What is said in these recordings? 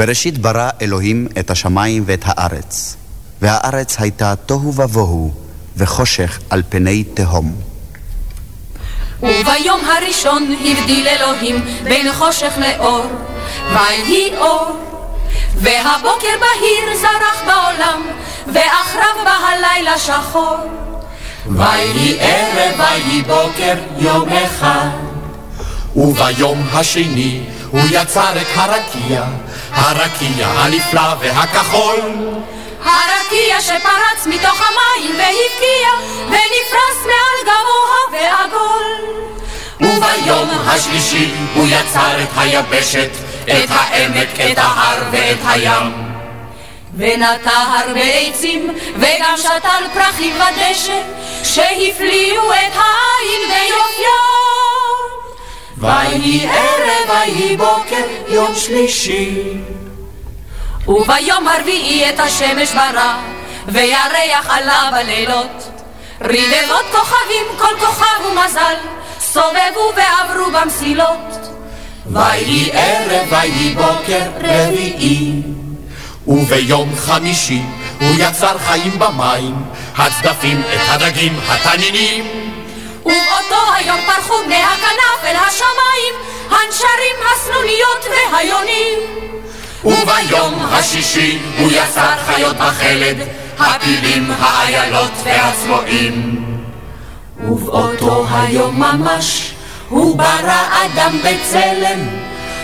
בראשית ברא אלוהים את השמיים ואת הארץ, והארץ הייתה תוהו ובוהו, וחושך על פני תהום. וביום הראשון הבדיל אלוהים בין חושך לאור, ויהי אור. והבוקר בהיר זרח בעולם, ואחריו בא הלילה שחור. ויהי ערב, ויהי בוקר, יום אחד. וביום השני הוא יצר את הרקיע, הרקיע הנפלא והכחול. הרקיע שפרץ מתוך המים והבקיע, ונפרס מעל גבוה ועגול. וביום השלישי הוא יצר את היבשת, את העמק, את ההר ואת הים. ונטע הרבה עצים, וגם שתל פרחים ודשא, שהפליאו את העין ביופיו. ויהי ערב, ויהי בוקר, יום שלישי. וביום הרביעי את השמש ברא, וירח עלה בלילות. רבבות כוכבים, כל כוכב ומזל, סובבו ועברו במסילות. ויהי ערב, ויהי בוקר רביעי. וביום חמישי הוא יצר חיים במים, הצדפים, את הדגים, התנינים. ובאותו היום פרחו בני הכנף אל השמיים, הנשרים, הסנוניות והיונים. וביום השישי הוא יצר חיות בחלד, הפילים, האיילות והצבועים. ובאותו היום ממש הוא ברא אדם בצלם,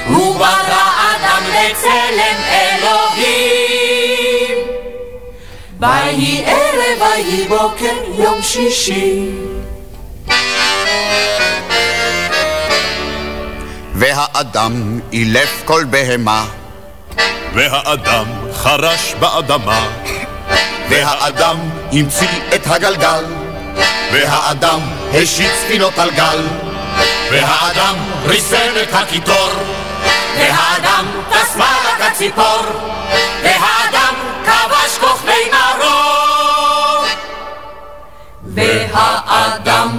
הוא ברא אדם בצלם אלוהים. ויהי ערב, ויהי בוקר, יום שישי. והאדם אילף כל בהמה והאדם חרש באדמה. והאדם המציא את הגלגל. והאדם השיט ספינות על גל. והאדם ריסן את הקיטור. והאדם טס מעלה כציפור. והאדם כבש כוכבי מרור. והאדם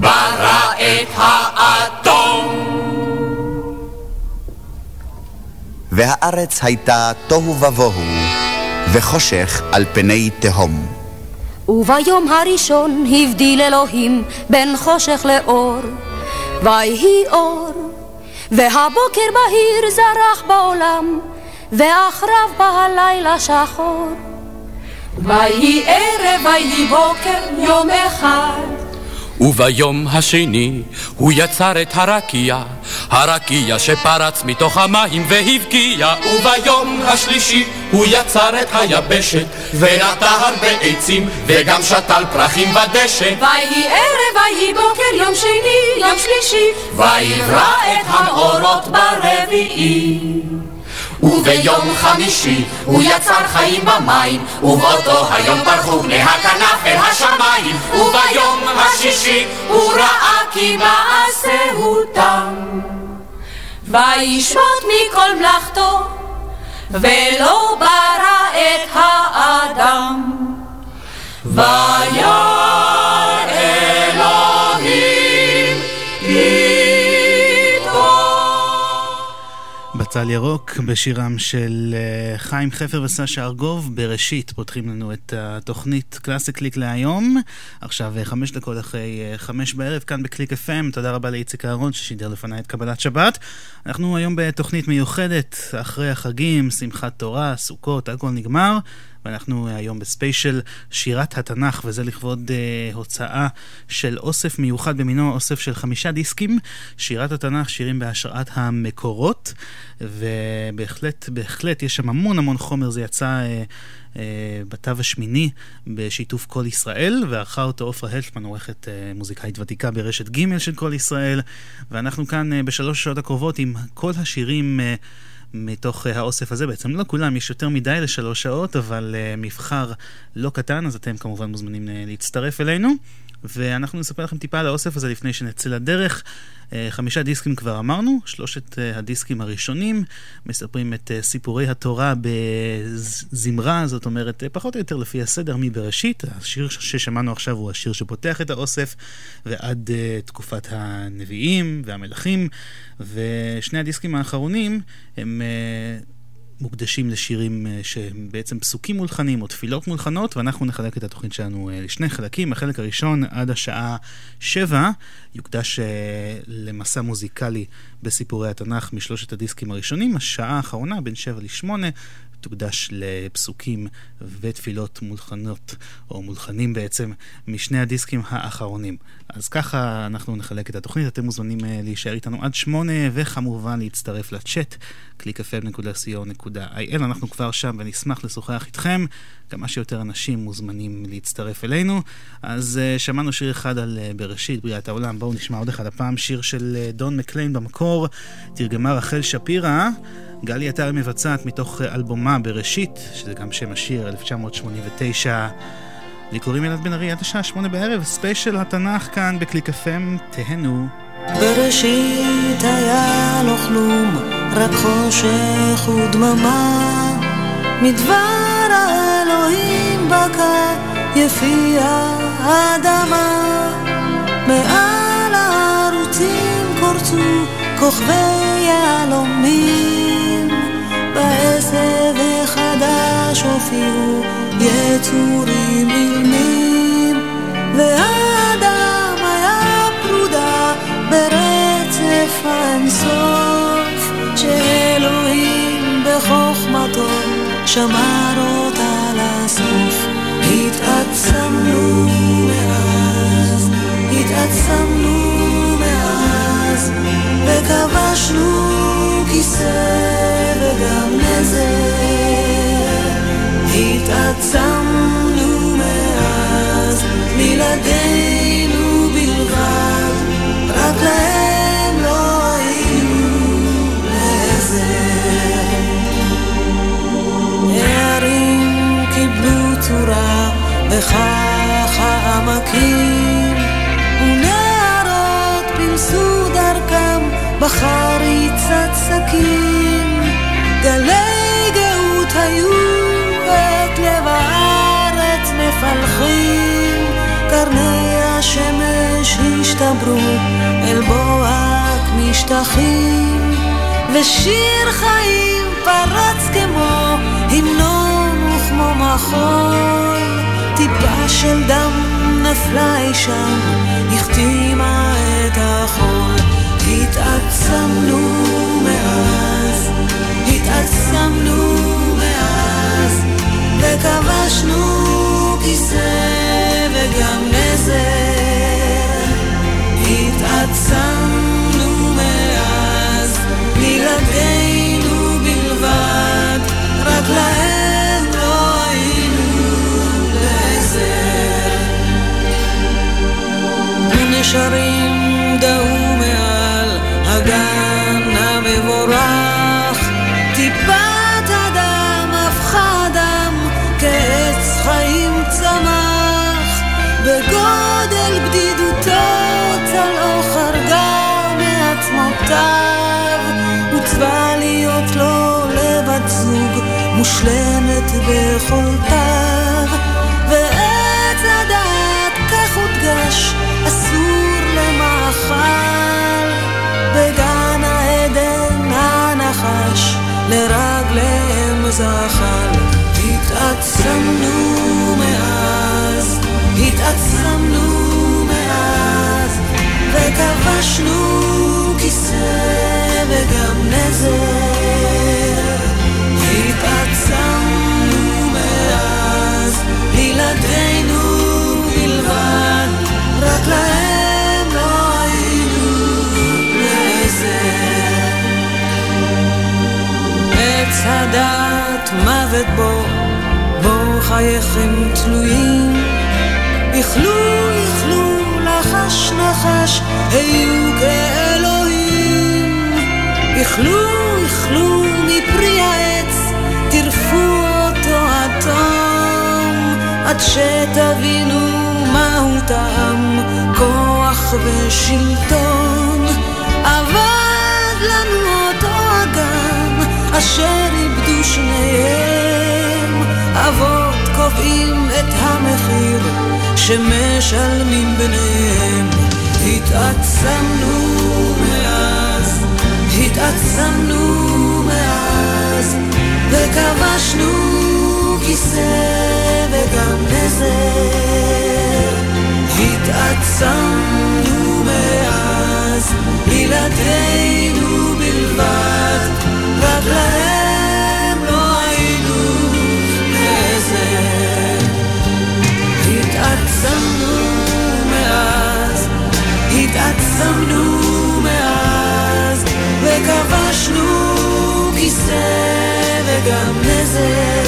ברא את האטום. והארץ הייתה תוהו ובוהו, וחושך על פני תהום. וביום הראשון הבדיל אלוהים בין חושך לאור, ויהי אור, והבוקר בהיר זרח בעולם, ואחריו בא הלילה שחור. ויהי ערב, ויהי בוקר, יום אחד. וביום השני הוא יצר את הרקיע, הרקיע שפרץ מתוך המים והבקיע. וביום השלישי הוא יצר את היבשת, ונטע הרבה עצים, וגם שתל פרחים בדשא. ויהי ערב, ויהי בוקר, יום שני, יום שלישי, ויברא את המאורות ברביעי. וביום חמישי הוא יצר חיים במים, ובאותו היום פרחו בני הכנף אל השמיים, וביום השישי הוא ראה כי מעשהו תם. וישמוט מכל מלאכתו, ולא ברא את האדם. וירא בצל ירוק בשירם של אה, חיים חפר וסשה ארגוב. בראשית פותחים לנו את התוכנית קלאסי קליק להיום. עכשיו אה, חמש דקות אחרי אה, חמש בערב כאן בקליק FM תודה רבה לאיציק אהרון ששידר לפניי את קבלת שבת. אנחנו היום בתוכנית מיוחדת אחרי החגים שמחת תורה סוכות הכל נגמר ואנחנו היום בספיישל שירת התנ"ך, וזה לכבוד uh, הוצאה של אוסף מיוחד במינו, אוסף של חמישה דיסקים, שירת התנ"ך, שירים בהשראת המקורות, ובהחלט, בהחלט, יש שם המון המון חומר, זה יצא... Uh, בתו השמיני בשיתוף כל ישראל, וערכה אותו עופרה הלפמן, עורכת מוזיקאית ותיקה ברשת ג' של כל ישראל, ואנחנו כאן בשלוש שעות הקרובות עם כל השירים מתוך uh, האוסף הזה. בעצם לא כולם, יש יותר מדי לשלוש שעות, אבל uh, מבחר לא קטן, אז אתם כמובן מוזמנים uh, להצטרף אלינו. ואנחנו נספר לכם טיפה על האוסף הזה לפני שנצא לדרך. אה, חמישה דיסקים כבר אמרנו, שלושת אה, הדיסקים הראשונים מספרים את אה, סיפורי התורה בזמרה, זאת אומרת, פחות או יותר לפי הסדר מבראשית. השיר ששמענו עכשיו הוא השיר שפותח את האוסף, ועד תקופת הנביאים והמלכים, ושני הדיסקים האחרונים הם... מוקדשים לשירים אה, שהם בעצם פסוקים מולחנים או תפילות מולחנות, ואנחנו נחלק את התוכנית שלנו אה, לשני חלקים. החלק הראשון עד השעה שבע יוקדש אה, למסע מוזיקלי בסיפורי התנ"ך משלושת הדיסקים הראשונים. השעה האחרונה, בין שבע לשמונה, תוקדש לפסוקים ותפילות מולחנות, או מולחנים בעצם, משני הדיסקים האחרונים. אז ככה אנחנו נחלק את התוכנית, אתם מוזמנים להישאר איתנו עד שמונה, וכמובן להצטרף לצ'אט, www.clickfm.co.il, אנחנו כבר שם ונשמח לשוחח איתכם. כמה שיותר אנשים מוזמנים להצטרף אלינו. אז uh, שמענו שיר אחד על uh, בראשית, בריאת העולם, בואו נשמע עוד אחד הפעם, שיר של uh, דון מקליין במקור, תרגמה רחל שפירא. גלי עטר מבצעת מתוך אלבומה בראשית, שזה גם שם השיר, 1989. לי קוראים ילד בן ארי עד השעה שמונה בערב, ספיישל התנ"ך כאן בקליק FM, תהנו. בראשית היה לו כלום, רק חושך ודממה, מדבר האלוהים בקע יפי האדמה, מעל הערוצים קורצו כוכבי יהלומים, בעשב החדש הופיעו יצורים אילמים, והאדם היה פרודה ברצף האינסוף, שאלוהים בחוכמתו שמר אותה לסוף. התעצמנו מאז, התעצמנו מאז, וכבשנו כיסא וגם נזר. התעצמנו מאז, בלעדינו וכך העמקים, ונערות פילסו דרכם בחריצת שקים, גלי גאות היו לב הארץ מפלחים, קרני השמש השתברו אל בוהק משטחים, ושיר חיים פרץ כמו המנון וכמו מחול, טיפה של דם נפלה אי שם, החתימה את החול. התעצמנו מאז, התעצמנו מאז וכבשנו כיסא וגם נזר, ונשרים דהו מעל הגן המבורך, טיפה בגודל בדידותו צלעו חרגה מעצמותיו, הוצבה להיות לו לבת זוג מושלמת ביכולתיו, ועץ הדעת כך הודגש אסור למאכל, בגן העדן הנחש לרגליהם זחל, התעצמנו מאז התעצמנו מאז, וכבשנו כיסא וגם נזר. התעצמנו לדעת מוות בו, בו חייכם תלויים. איכלו, איכלו, לחש נחש, היו כאלוהים. איכלו, איכלו מפרי העץ, טירפו אותו עד תום, עד שתבינו מהו טעם, כוח ושלטון. אבד לנו אותו אשר איבדו שניהם, אבות קובעים את המחיר. שמשלמים ביניהם. התעצמנו מאז, התעצמנו מאז, וכבשנו כיסא וגם נזר. התעצמנו מאז, ילדינו בלבד, רק להם לא היינו נזר. התעצמנו מאז, התעצמנו מאז, וכבשנו כיסא וגם נזר.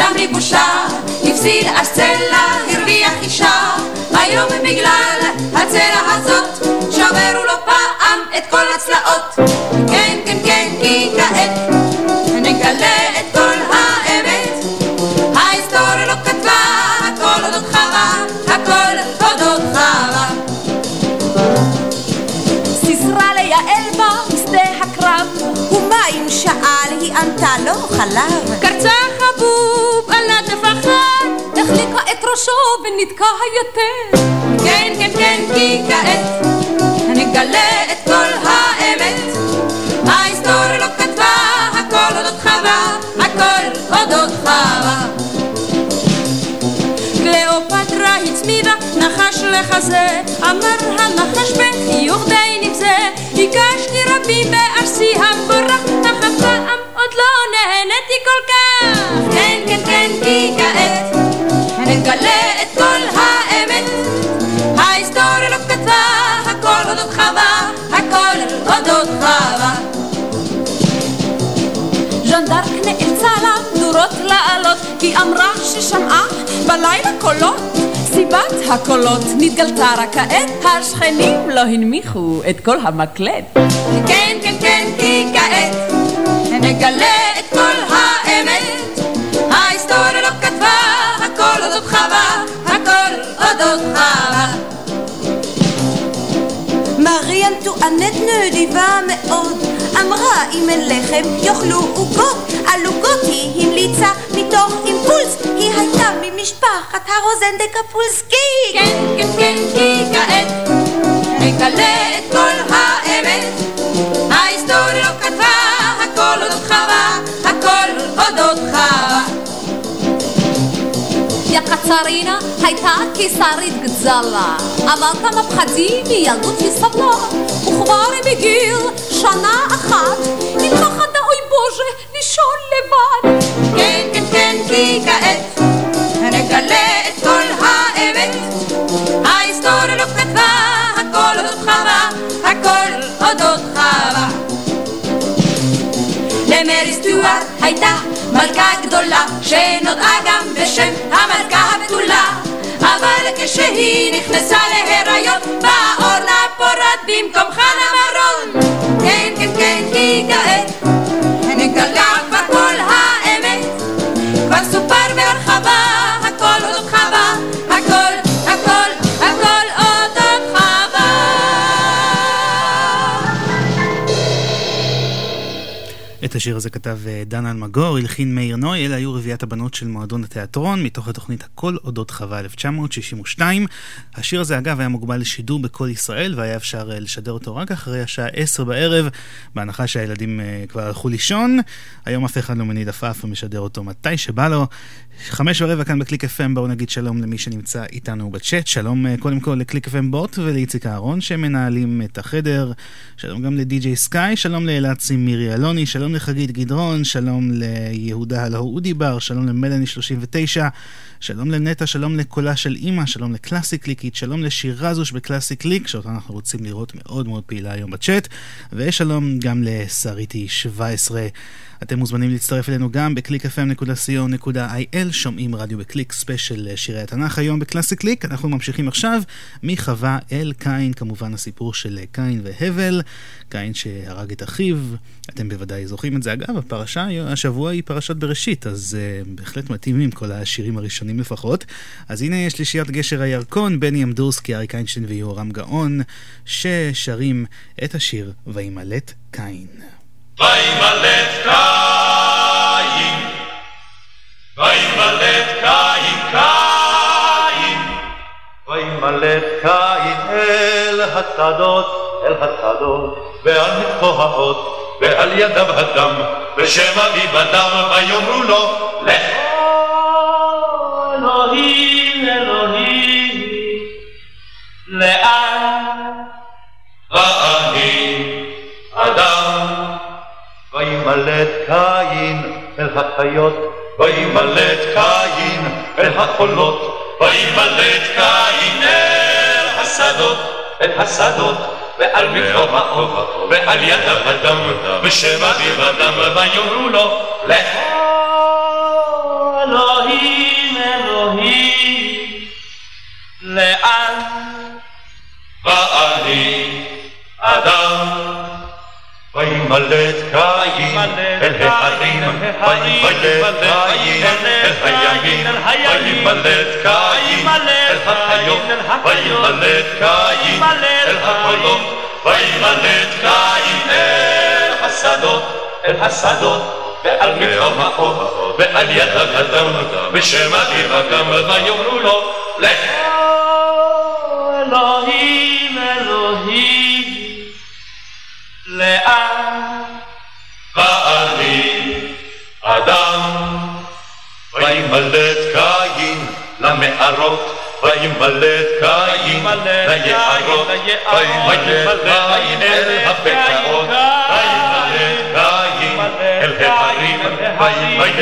נרדם מבושה, הפסיד אסצלה, הרוויח אישה, היום בגלל הצלע הזאת, שברו לו פעם את כל הצלעות. כן, כן, כן, כי כעת נגלה את כל האמת. ההיסטוריה לא כתבה הכל אודות חווה, הכל אודות חווה. סיסרה ליעל בה בשדה הקרב, ומה אם שאל היא ענתה לו חלב. ראשו ונתקע יותר. כן, כן, כן, כי כעת נגלה את כל האמת. ההיסטוריה לא כתבה הכל אודות חווה, הכל אודות חווה. קליאופטרה הצמידה נחש לחזה, אמר הנחש בחיוך די נבזה, הגשתי רבים בארסי המבורך, אך אף פעם עוד לא נהניתי כל כך. כן, כן, כן, כי כעת נגלה את כל האמת. ההיסטוריה לא כתבה הכל אודות חווה, הכל אודות חווה. ז'אן דארק נאלצה למדורות לעלות, כי אמרה ששמעה בלילה קולות. סיבת הקולות נתגלתה רק כעת, השכנים לא הנמיכו את כל המקלט. כן, כן, כן, כי כעת נגלה את כל האמת. חווה, הכל אודות חווה. מרי אנטואנט נדיבה מאוד, אמרה אם אין לחם יאכלו עוגות, על עוגות היא המליצה מתוך אימפולס, היא הייתה ממשפחת הרוזן דה קפולסקי. כן, כן, כן, כי כעת נגלה את כל האמת. ההיסטוריה לא כתבה הכל אודות חווה, הכל אודות חווה. יא קצרינה הייתה קיסרית גזלה, אבל כמה פחדים מילדות היא סבלה, וכבר בגיל שנה אחת, היא פחדה אוי בוז'ה לישון לבד. כן, כן, כן, כי כעת נגלה את כל האמת. ההיסטוריה לא כתבה הכל אודות חווה, הכל אודות חווה. למרי סטוארט הייתה מלכה גדולה, שנודעה גם בשם המלכה הבתולה. אבל כשהיא נכנסה להיריון, באה אורנה פורת במקום חנה מרון. כן, כן, כן, כי כעת השיר הזה כתב אה, דן אלמגור, הלחין מאיר נוי, אלה היו רביעיית הבנות של מועדון התיאטרון, מתוך התוכנית הכל אודות חווה 1962. השיר הזה אגב היה מוגבל לשידור בכל ישראל, והיה אפשר אה, לשדר אותו רק אחרי השעה 10 בערב, בהנחה שהילדים אה, כבר הלכו לישון. היום אף אחד לא מניד עפעף ומשדר אותו מתי שבא לו. חמש ורבע כאן בקליק FM, בואו נגיד שלום למי שנמצא איתנו בצ'אט. שלום אה, קודם כל לקליק FM בוט ולאיציק אהרון שמנהלים את החדר. שלום גם לדי.ג'יי סקאי, שלום לאלעצי מירי אלוני, שלום לחגית גדרון, שלום ליהודה הלו אודי בר, שלום למלאני 39, שלום לנטע, שלום לקולה של אימא, שלום לקלאסי קליקית, שלום לשירזוש בקלאסי קליק, שאותה אנחנו רוצים לראות מאוד מאוד פעילה היום בצ'אט, ושלום גם לשריטי 17. אתם מוזמנים להצטרף אלינו גם ב-clickfm.co.il, שומעים רדיו בקליק ספיישל שירי התנ"ך היום בקלאסי קליק. אנחנו ממשיכים עכשיו מחווה אל קין, כמובן הסיפור של קין והבל, קין שהרג את אחיו, אתם בוודאי זוכרים את זה. אגב, הפרשה השבוע היא פרשת בראשית, אז uh, בהחלט מתאימים כל השירים הראשונים לפחות. אז הנה שלישיית גשר הירקון, בני אמדורסקי, אריק איינשטיין ויהורם גאון, ששרים את השיר וימלט קין. השדות, אל השדות, ועל מצחו האות, ועל ידיו הדם, בשם אבי בדם, ויאמרו לו, לך. אלוהים, אלוהים, לאן? ואני וימלט קין אל החיות, וימלט קין אל החולות, וימלט קין אל השדות, אל השדות, ועל מקום האוב, ועל ידיו הדם, בשם אביו הדם, ויאמרו לו, לך. אלוהים, אלוהים, לאן? וימלט קין אל ההרים, וימלט קין אל הימים, וימלט קין אל החיות, וימלט קין אל הקולות, וימלט קין אל השדות, אל השדות, ועל מקום האור, ועל יד האדם, בשם אביו אדם, ויאמרו לו, לך. אלוהים, אלוהים, לאן? ואני אדם, וימלט קין למערות, וימלט קין ליערות, וימלט קין אל הבקעות, וימלט קין אל ההרים, וימלט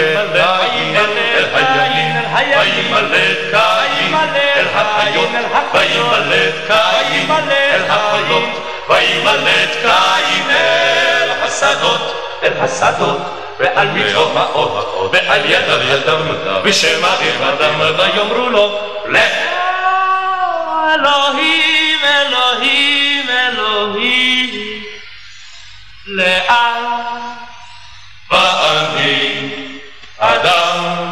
קין אל הימים, וימלט קין אל החיות, וימלט קין אל החולות, וימלט קין אל השדות, אל השדות, ועל מקום האור, ועל ידיו ידם, בשם אביו אדם, ויאמרו לו, לך. אלוהים, אלוהים, אלוהים, לאן? ואני אדם,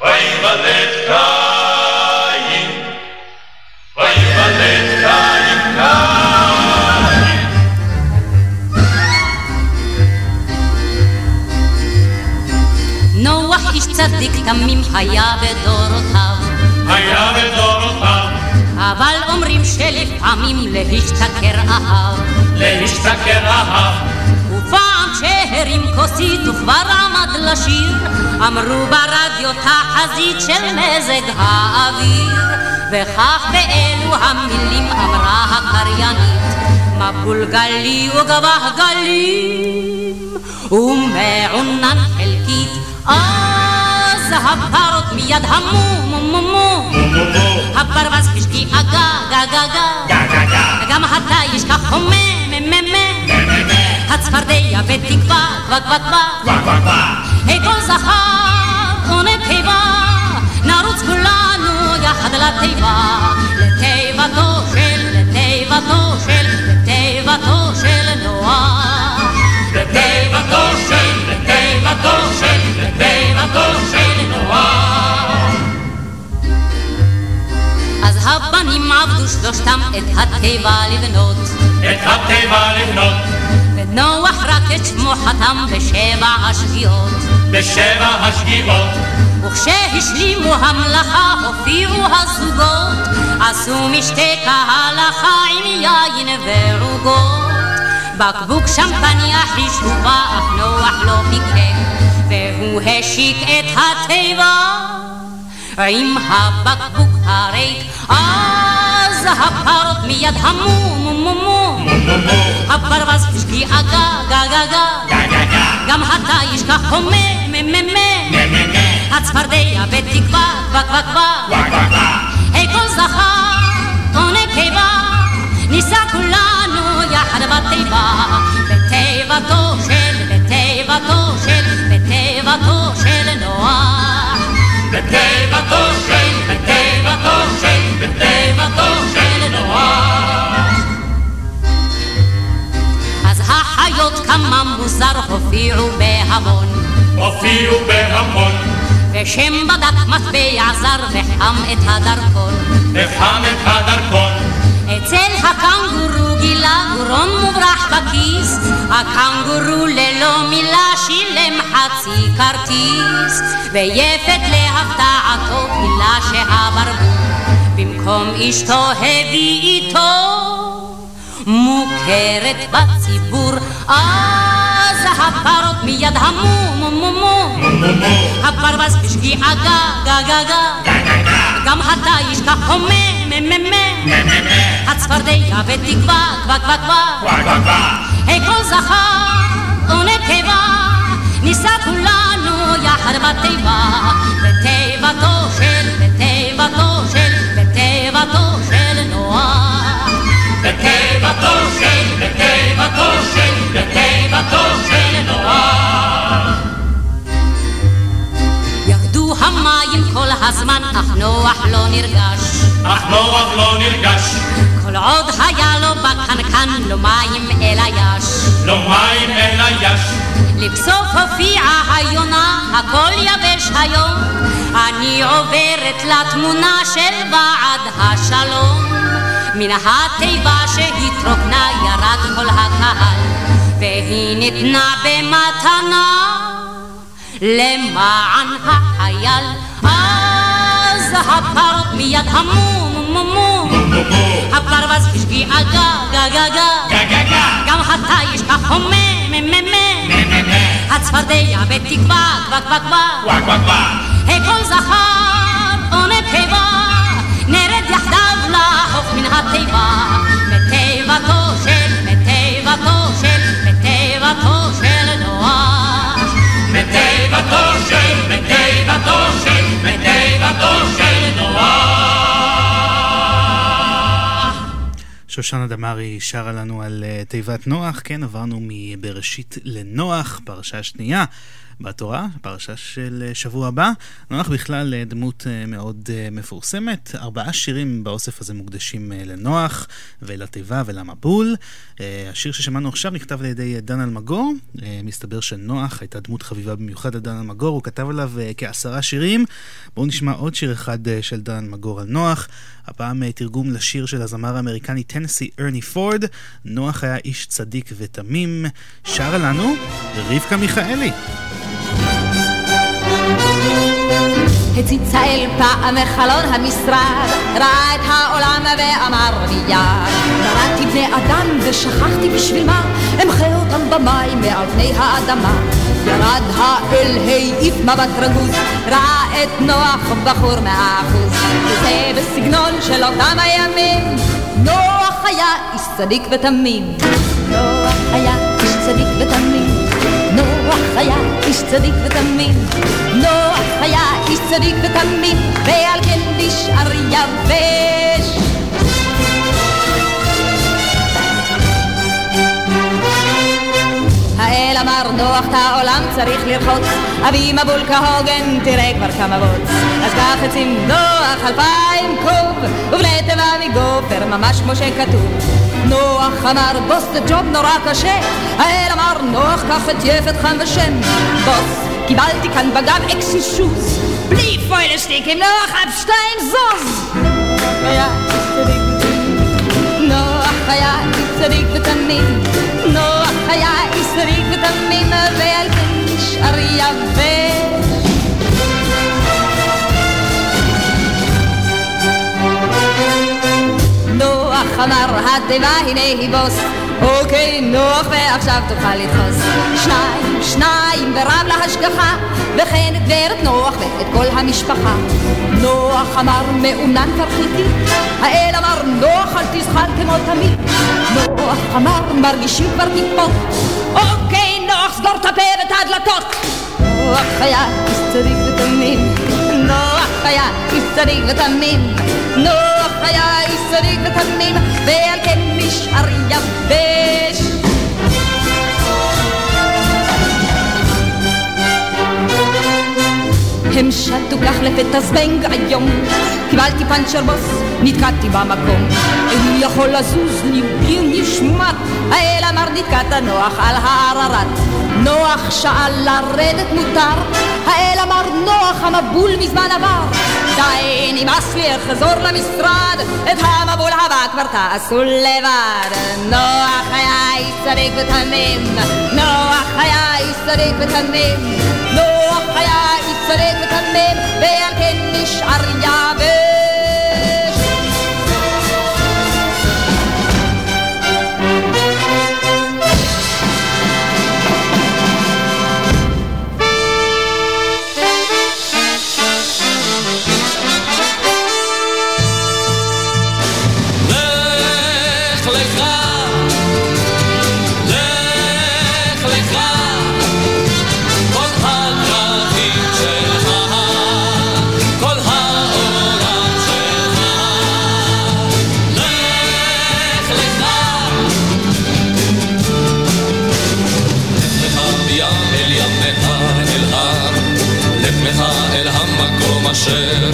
וימלט קין, וימלט קין קין. נוח איש צדיק תמים היה בדורותיו, היה בדורותיו, אבל אומרים שלפעמים להשתכר אהב. להשתכר אהב, ופעם שהרים כוסית וכבר עמד לשיר, אמרו ברדיו תחזית של מזג האוויר, וכך באלו המילים אמרה הקריינית, מבול גלי וגבח גלים, ומעונן חלקית, אז הפרות מיד המו מו מו מו. הפרווס כשקי אגה גה גה גה. גם אתה ישכח מ הצפרדע בתקווה קווה קווה קווה כל זכר ונקבה נרוץ כולנו יחד לתיבה לתיבתו של לתיבתו של לתיבתו של נוח לתיבתו של, לתיבתו של, לתיבתו של נוח. אז הבנים עבדו שלושתם את התיבה לבנות את התיבה לבנות, נוח רק את שמו חתם בשבע השגיאות. בשבע השגיאות. וכשהשלימו המלאכה הופיעו הזוגות, עשו משתה כהלכה עם יין ועוגות. בקבוק שמפניה חישובה, אך נוח לא פיקח, והוא השיק את התיבה עם הבקבוק הריק. אז הפרות מיד המו מו מו מו הפרווס תשקיע גה גה גה גם אתה ישכח הומה מ מ מ הצפרדע בתקווה קווה קווה קווה היי כל זכר או נקבה ניסע כולנו יחד בתיבה בתיבתו של בתיבתו של בתיבתו של נוח בתיבתו של בתיבתו של בתיבתו כמה מוזר הופיעו בהמון הופיעו בהמון ושם בדק מטבע זר וחם את הדרכון וחם את הדרכון אצל הקנגורו גילה גורון מוברח בכיס הקנגורו ללא מילה שילם חצי כרטיס ויפת להפתעתו גילה שהברבור במקום אשתו הביא איתו מוכרת בציבור. אז הפרות מיד המו מו מו מו. הפרווס בשגיאה גה גה גה גה. גם אתה ישכח הומה מ מ מ. הצפרדע בתקווה קווה קווה קווה. כל זכר ונקבה ניסע כולנו יחד בתיבה. בתיבתו הזמן אך נוח לא נרגש. אך נוח לא נרגש. כל עוד היה לו בקנקן לא מים אלא יש. לא מים אלא יש. לבסוף הופיעה היונה הכל יבש היום אני עוברת לתמונה של ועד השלום מן התיבה שהתרוקנה ירד כל הקהל והיא ניתנה במתנה למען החייל הפרות מיד המו מו מו מו הפרווס השגיאה גה גה גה גה גם מ מ מ הצפרדע בתקווה קווה קווה קווה היי כל זכר שושנה דמארי שרה לנו על uh, תיבת נוח, כן, עברנו מבראשית לנוח, פרשה שנייה. בתורה, פרשה של אה, שבוע הבא. נוח בכלל אה, דמות מאוד מפורסמת. ארבעה שירים באוסף הזה מוקדשים לנוח ולתיבה ולמבול. השיר ששמענו עכשיו נכתב על ידי דן אלמגור. מסתבר שנוח הייתה דמות חביבה במיוחד לדן אלמגור, הוא כתב עליו כעשרה שירים. בואו נשמע עוד שיר אחד של דן אלמגור על נוח. הפעם תרגום לשיר של הזמר האמריקני טנסי ארני פורד. נוח היה איש צדיק ותמים. שרה לנו רבקה מיכאלי. הציצה אל פעם מחלון המשרד, ראה את העולם ואמר מיד, בראתי בני אדם ושכחתי בשביל מה, אמחה אותם במים מעל פני האדמה. ירד האל, העיף מבט רגוז, ראה את נוח בחור מאה אחוז, וזה בסגנון של אותם הימים. נוח היה איש צדיק ותמים, נוח היה איש צדיק ותמים. היה איש צדיק ותמים, נוח היה איש צדיק ותמים, ועל כן נשאר יבש. האל אמר נוח את העולם צריך לרחוץ, אבי מבול כהוגן תראה כבר כמה בוץ. אז קח עצים נוח אלפיים קוב, ובני תיבה מגופר ממש כמו שכתוב. נוח אמר בוס זה ג'וב נורא קשה, האל אמר נוח קח את יפת חם ושם. בוס, קיבלתי כאן בגב אקסי שוז, בלי פוילשטיק עם נוח אפשטיין זוז. נוח היה צדיק ותמים, נוח היה צריך ותמים ועל כן נשאר יבש. נוח אמר התיבה הנה היא בוס. אוקיי נוח ועכשיו תוכל לדחוס שניים שניים ורב להשגחה. וכן את גברת נוח ואת כל המשפחה. נוח אמר מעונן כבר חיכי האל אמר נוח אל תזחל כמו תמיד. נוח אמר מרגישים כבר טיפות. אוקיי נוח סגור את הפה ואת הדלתות. נוח היה איש צדיק ותמים. נוח היה איש צדיק ותמים. נוח היה צדיק ותמים ועל כן נשאר יבש הם שתו כך לפתע זבנג היום. קיבלתי פאנצ'ר בוס, נתקעתי במקום. איני יכול לזוז, ליבי נשמט. האל אמר נתקעת נוח על העררת נוח שאל לרדת מותר. האל אמר נוח המבול מזמן עבר. די נמאס לי אחזור למשרד. את המבול הבא כבר תעשו לבד. נוח היה איש צדיק ותמים. נוח היה איש צדיק ותמים. נוח היה איש צדיק ותמים ועל כן נשאר יבש המקום אשר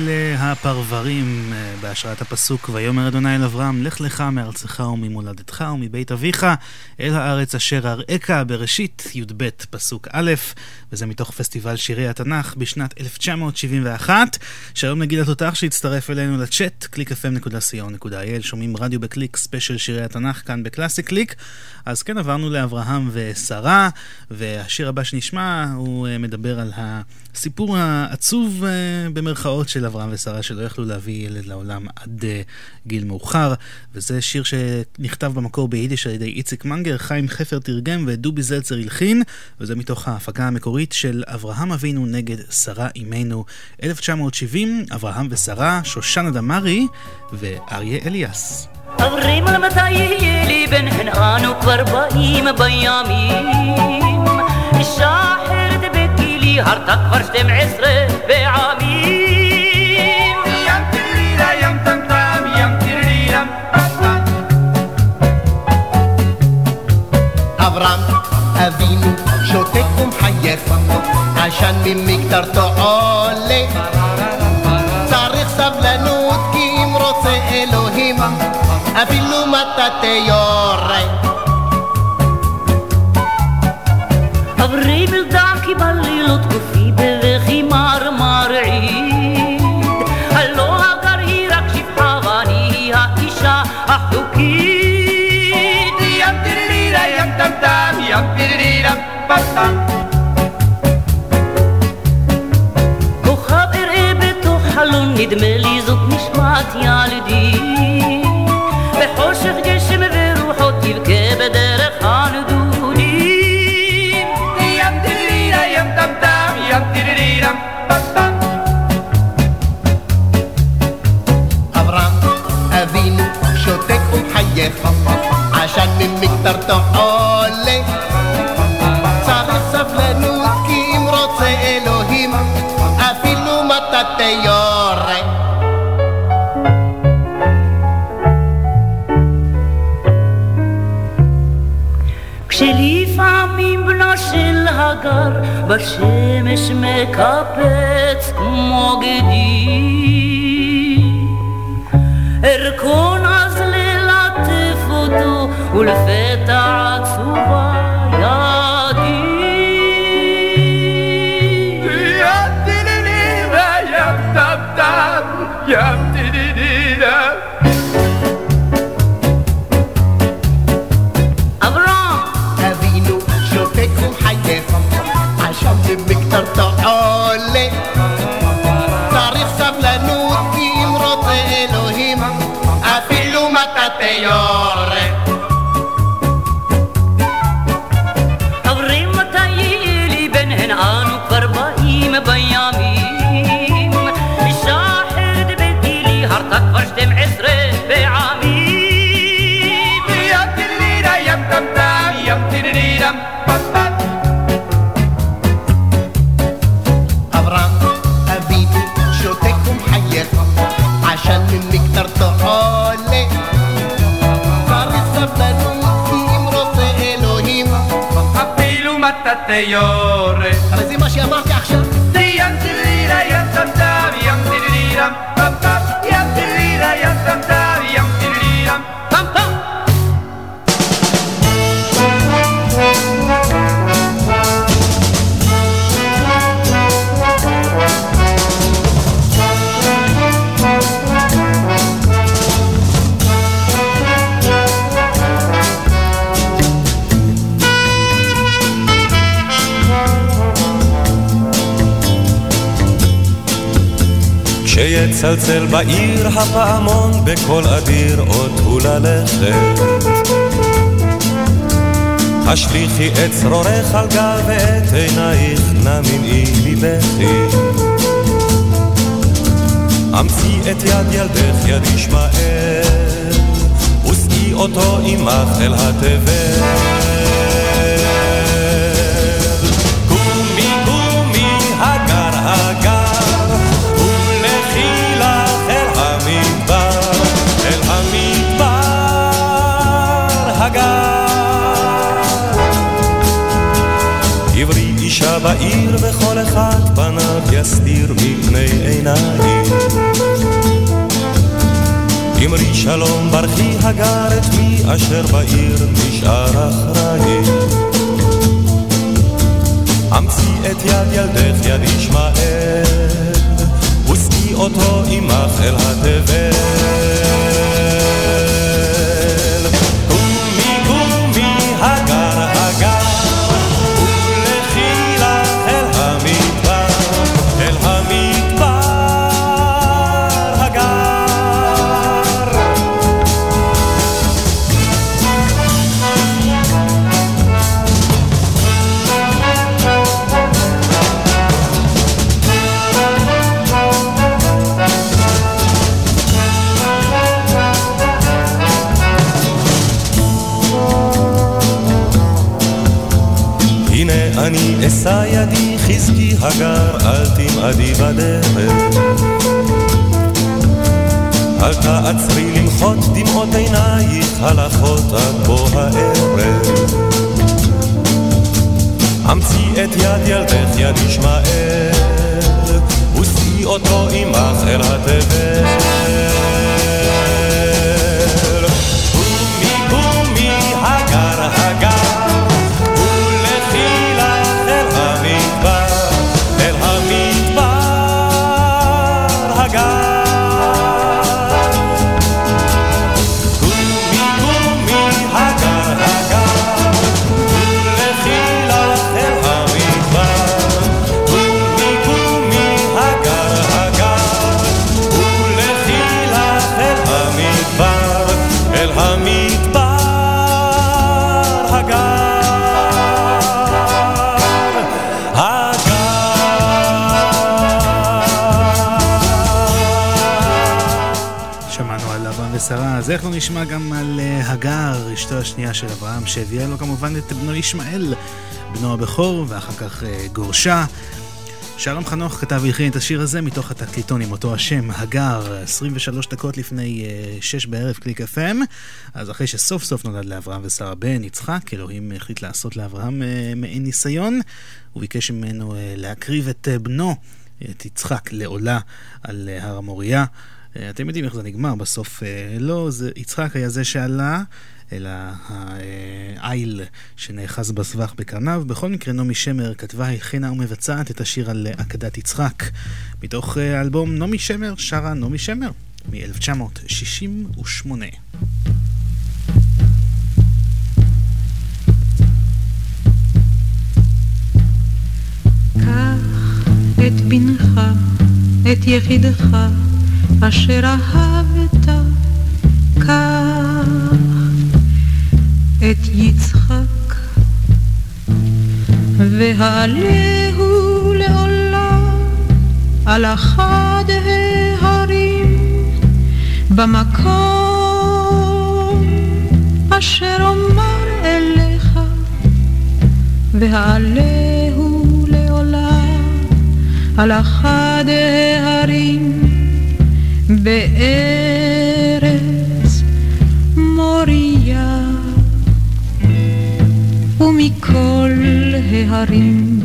אלה הפרברים בהשראת הפסוק ויאמר אדוני אל אברהם לך לך מארצך וממולדתך ומבית אביך אל הארץ אשר אראך בראשית י"ב פסוק א' וזה מתוך פסטיבל שירי התנ"ך בשנת 1971 שלום נגיד לתותח שהצטרף אלינו לצ'אט www.clickfm.co.il שומעים רדיו בקליק ספיישל שירי התנ"ך כאן בקלאסי קליק. אז כן עברנו לאברהם ושרה והשיר הבא שנשמע הוא אה, מדבר על הסיפור העצוב אה, במרכאות של אברהם ושרה שלא יכלו להביא ילד לעולם עד אה, גיל מאוחר, וזה שיר שנכתב במקור ביידיש על ידי איציק מנגר, חיים חפר תרגם ודובי זלצר הלחין, וזה מתוך ההפקה המקורית של אברהם אבינו נגד שרה אימנו. 1970, אברהם ושרה, שושנה דמארי ואריה אליאס. עוברים על מתי יהיה לי בן הן אנו כבר באים בימים. אישה אחרת בגילי הרתה כבר 12 בעמים אברהם אבינו שותק ומחייך עשן ממקטרתו עולה צריך סבלנות כי אם רוצה אלוהים אפילו מטאטא יורה אברי בלדע כי בלילות גופי נדמה לי זאת נשמת ילדי. בחושך גשם ורוחות תבכה בדרך הנדודים. ים טירירה ים טם טם ים טירירה אברהם אבינו שותק ומחייך עשן ממקטרתו בנו של הגר בשמש מקפץ כמו גדי ארכון אז ללטף אותו ולפתע עצובה יורה הרי זה מה שאמרתי עכשיו ים טירירה ים טם טם ים טירירה פם פם ים טירירה ים טם טם כשיצלצל בעיר הפעמון בקול אדיר עוד הוא ללכת. השליכי את צרורך על גב ואת עינייך נא מנעי מבכי. אמצי את יד ילדך יד ישמעאל ושאי אותו עמך אל התבל בעיר וכל כל אחד פניו יסתיר מפני עיניים. אמרי שלום ברכי הגר את מי אשר בעיר נשאר אחראי. אמצי את יד ילדך יד ישמעאל, ושאי אותו עמך אל התבל. אשא ידי חזקי הגר, אל תמעדי בדרך. אל תעצרי למחות דמעות עינייך, הלכות עד בוא הערב. אמצי את יד ילדך, יד ישמעאל, ושאי אותו עמך אל התבל. נשמע גם על uh, הגר, אשתו השנייה של אברהם, שהביאה לו כמובן את בנו ישמעאל, בנו הבכור, ואחר כך uh, גורשה. שלום חנוך כתב והלחין את השיר הזה מתוך התקליטון עם אותו השם, הגר, 23 דקות לפני uh, 6 בערב קליק FM. אז אחרי שסוף סוף נולד לאברהם ושרה בן יצחק, אלוהים החליט לעשות לאברהם מעין ניסיון. הוא ביקש ממנו להקריב את בנו, את יצחק, לעולה על הר המוריה. אה, אתם יודעים איך זה נגמר בסוף. אה, לא, זה, יצחק היה זה שעלה, אלא האיל שנאחז בסבך בקרניו. בכל מקרה, נעמי שמר כתבה, הכינה ומבצעת את השיר על עקדת יצחק. מתוך אה, האלבום נעמי שמר, שרה נעמי שמר, מ-1968. קח את בנך, את יחידך, אשר אהבת, קח את יצחק והעלהו לעולם על אחד ההרים במקום אשר אומר אליך והעלהו לעולם על אחד ההרים בארץ מוריה ומכל ההרים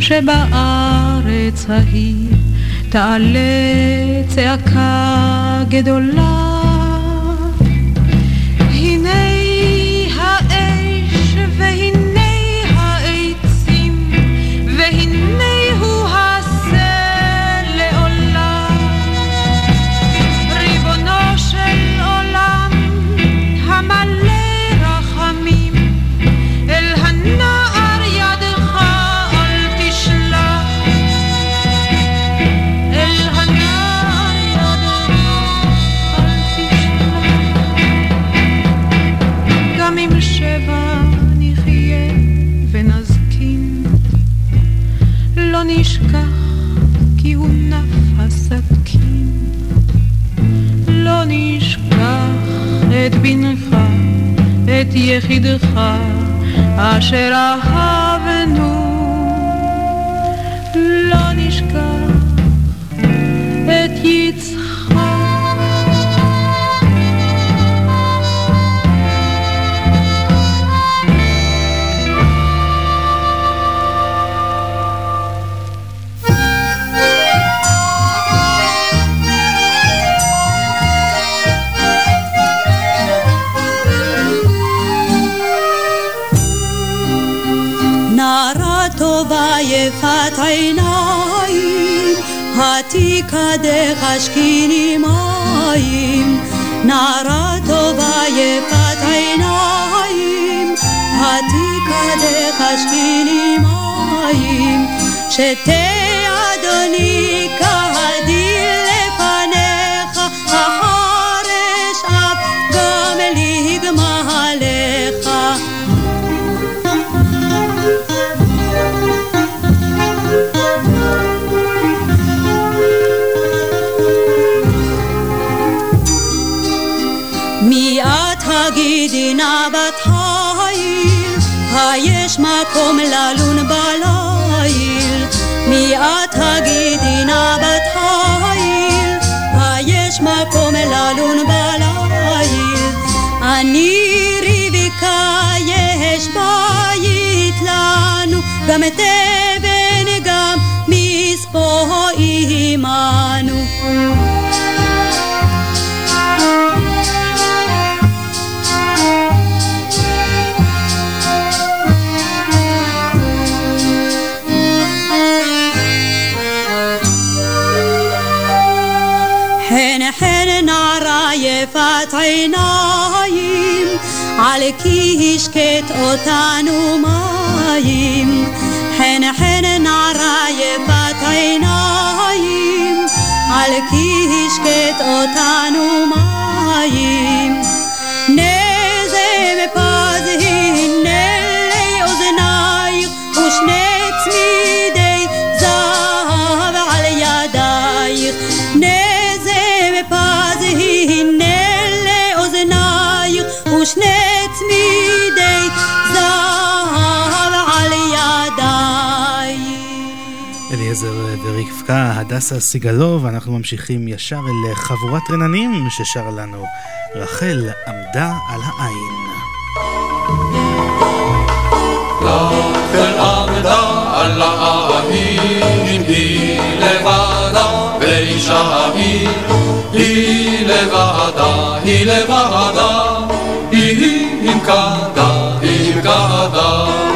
שבארץ ההיא תעלה צעקה גדולה בנך, את יחידך, אשר אהבנו. לא נשכח עיניים, התיקדך השקיני מים, נערה טובה יפת עיניים, התיקדך השקיני מים, שתה אדוני היש מקום ללון בליל. מי את הגידי נא בת חיל, היש מקום ללון בליל. אני רבקה יש בית לנו, גם תבן גם מספו עמנו. השקט אותנו מים. הן הן נערה יפת עיניים, על כי השקט אותנו מים. ורבקה, הדסה סיגלוב, אנחנו ממשיכים ישר אל חבורת רננים ששרה לנו רחל עמדה על העין. היא לבדה, היא, לבדה, היא לבדה, היא היא.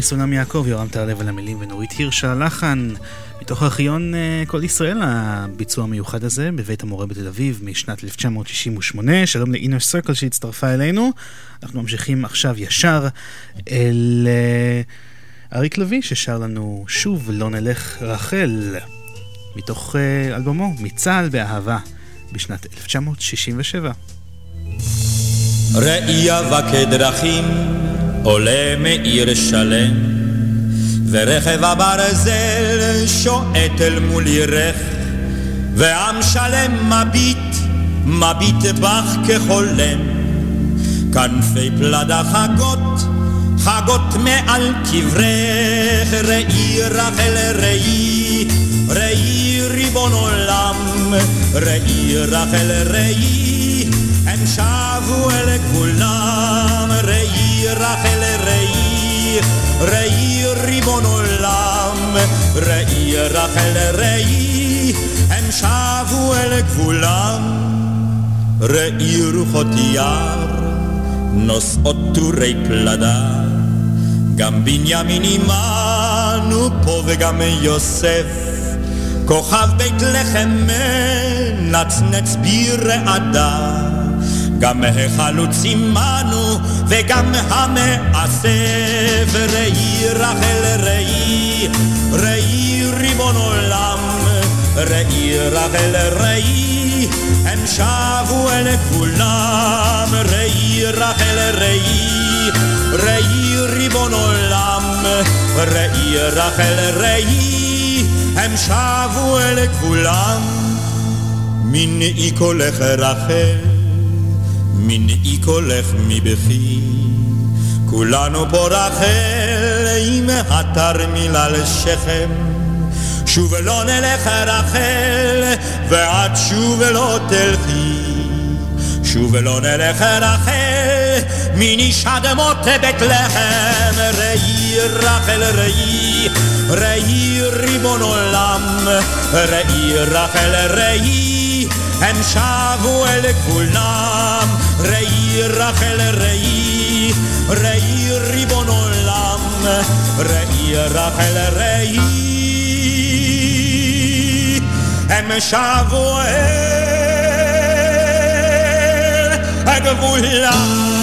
מסולם יעקב, יורם טרלב על המילים ונורית הירש על הלחן. מתוך ארכיון אה, כל ישראל הביצוע המיוחד הזה בבית המורה בתל אביב משנת 1968. שלום לאינר סרקל שהצטרפה אלינו. אנחנו ממשיכים עכשיו ישר אל uh, אריק לביא ששר לנו שוב לא נלך רחל מתוך uh, אלבומו מצה"ל באהבה בשנת 1967. ראייה וכדרכים עולה מעיר שלם ורכב הברזל שועט אל מול עירך, ועם שלם מביט, מביט בך כחולם. כנפי פלדה חגות, חגות מעל קברך, ראי רחל ראי, ראי ריבון עולם, ראי רחל ראי, הם שבו אל ראי רחל ראי, ראי ריבון עולם, ראי רחל ראי, הם שבו אל גבולם. ראי רוחות יער, נושאות טורי פלדה, גם בנימין עמנו פה וגם יוסף, כוכב בית לחם מנצנץ ברעדה. גם החלוץ עמנו וגם המאסף ראי רחל ראי ראי ריבון עולם ראי רחל ראי הם שבו אל כולם ראי רחל ראי ראי ריבון עולם ראי רחל ראי הם שבו אל כולם. מנעי קולך רחל מנעי קולך מבכי, כולנו פה רחל עם התרמיל על שכם. שוב לא נלך רחל, ואת שוב לא תלכי. שוב לא נלך רחל, מניש אדמות בית לחם. ראי רחל ראי, ראי ריבון עולם, ראי רחל ראי, הם שבו אל כולם. ראי רחל ראי, ראי ריבון עולם, ראי רחל ראי, הם שבו אל הגבולם.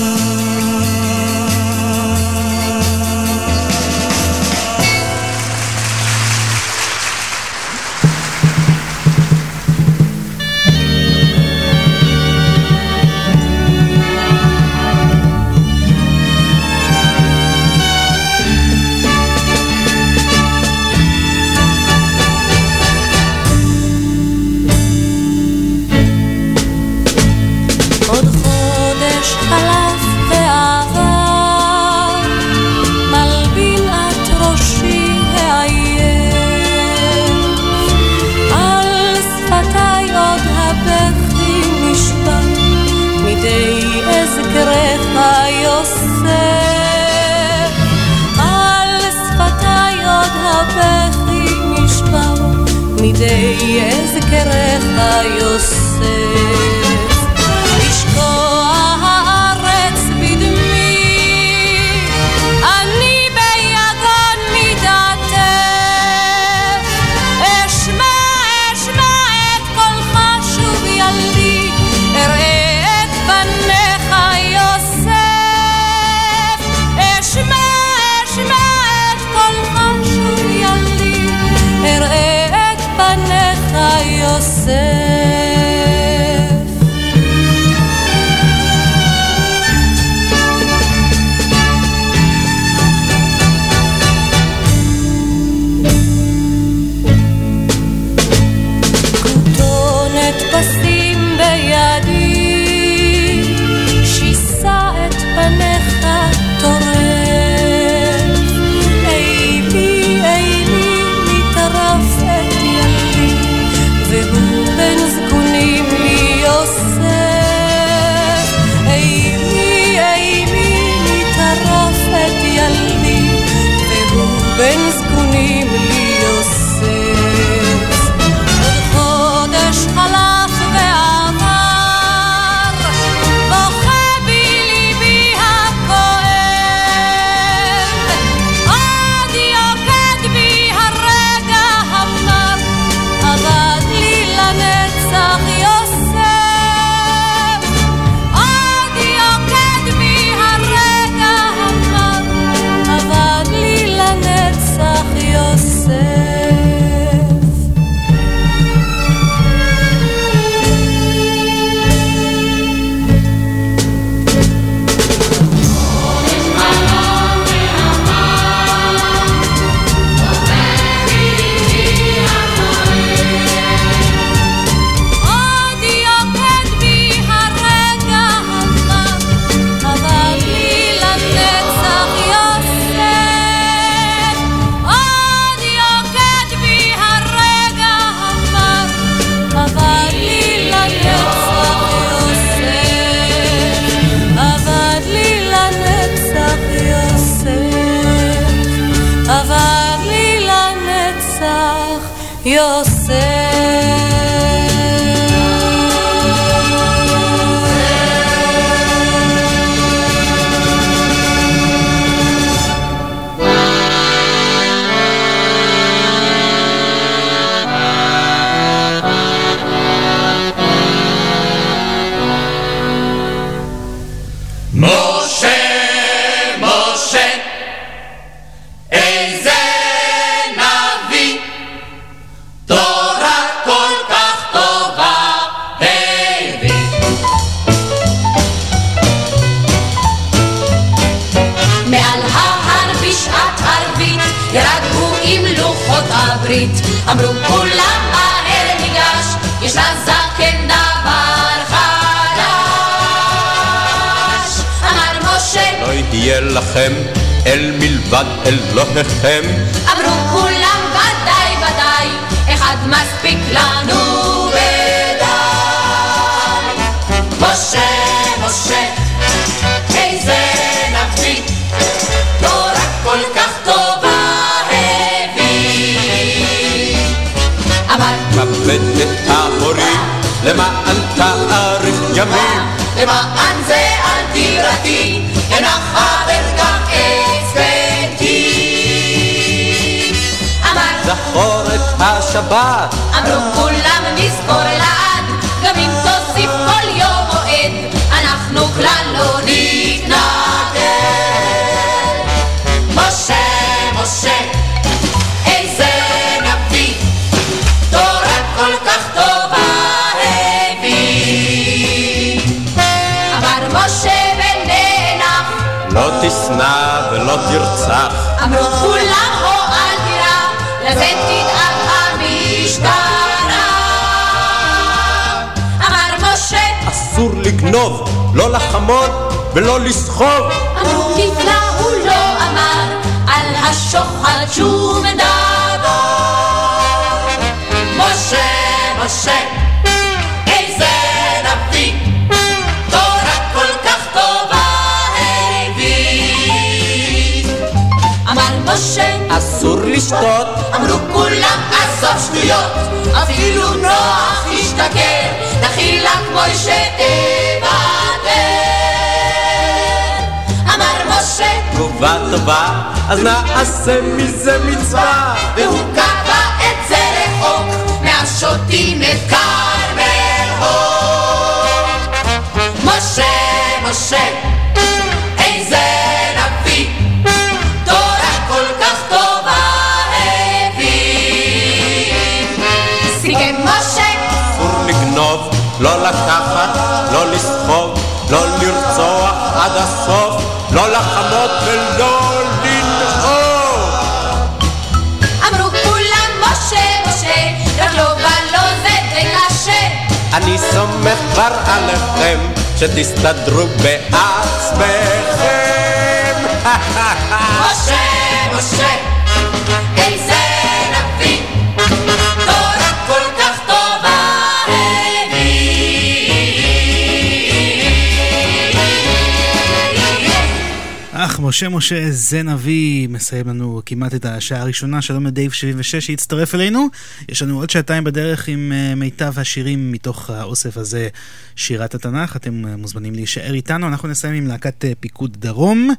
משה משה זה אבי מסיים לנו כמעט את השעה הראשונה, שלום לדייב 76 שהצטרף אלינו. יש לנו עוד שעתיים בדרך עם אה, מיטב השירים מתוך האוסף הזה, שירת התנ"ך, אתם אה, מוזמנים להישאר איתנו. אנחנו נסיים עם להקת אה, פיקוד דרום,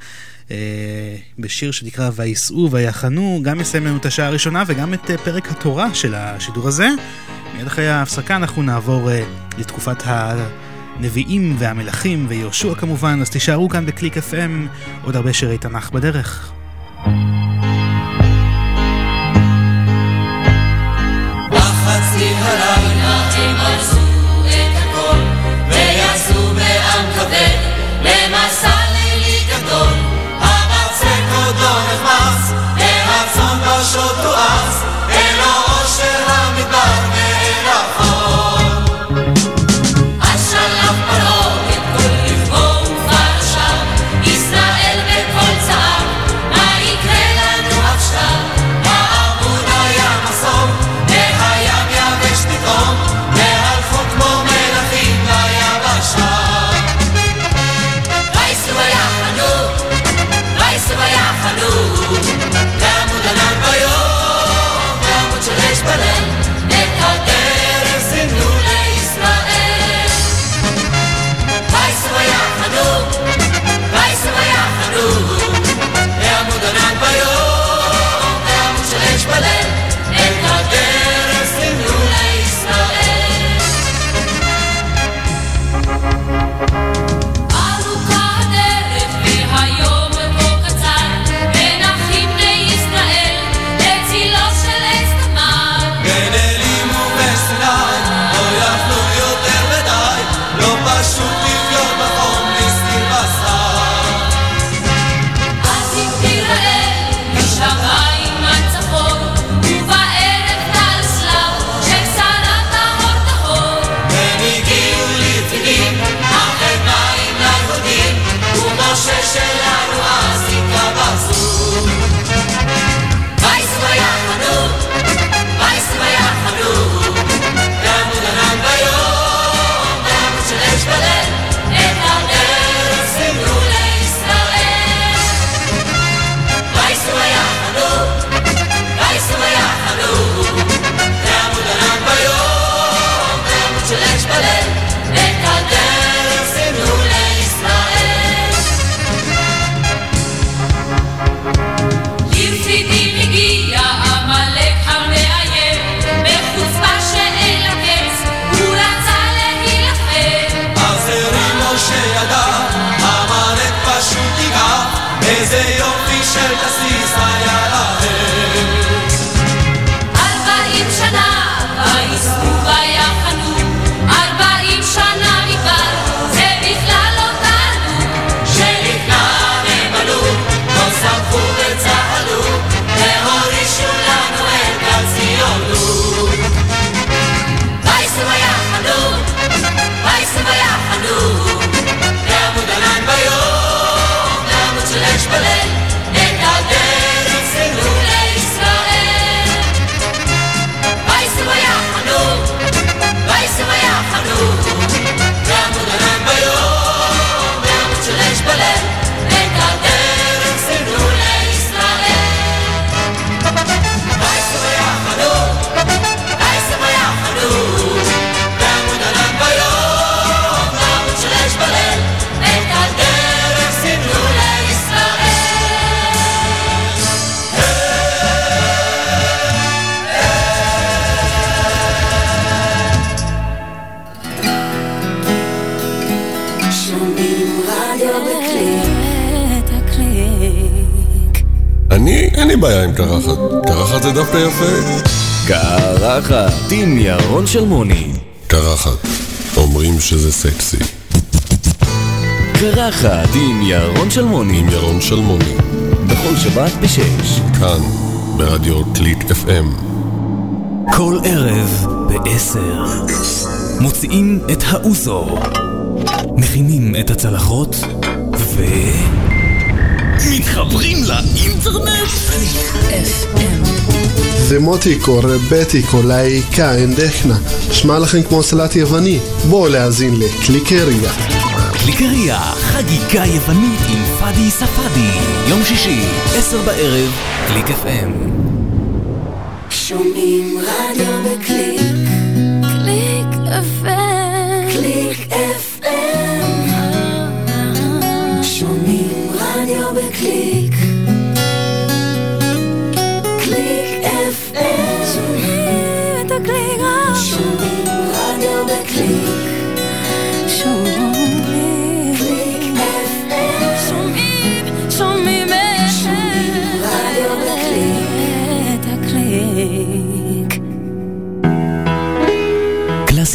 בשיר שנקרא וייסעו ויחנו, גם יסיים לנו את השעה הראשונה וגם את פרק התורה של השידור הזה. מיד אחרי ההפסקה אנחנו נעבור לתקופת ה... הנביאים והמלכים ויהושע כמובן, אז תישארו כאן בקליק FM, עוד הרבה שירי תנ"ך בדרך. Show to בעיה עם קרחת. קרחת זה דווקא יפה. קרחת עם ירון שלמוני. קרחת, אומרים שזה סקסי. קרחת עם ירון שלמוני. עם ירון שלמוני. בכל שבת בשש. כאן, ברדיו קליק FM. כל ערב בעשר. מוציאים את האוזו. מכינים את הצלחות, ו... מתחברים לאינטרנט? דימוטיקו, רבטיקו, לאיקה, אנטכנה. שמע לכם כמו סלט יווני. בואו להאזין לקליקריה. קליקריה, חגיגה יוונית עם פאדי ספאדי. יום שישי, עשר בערב, קליק FM. שומעים רדיו בקליק. קליק FM.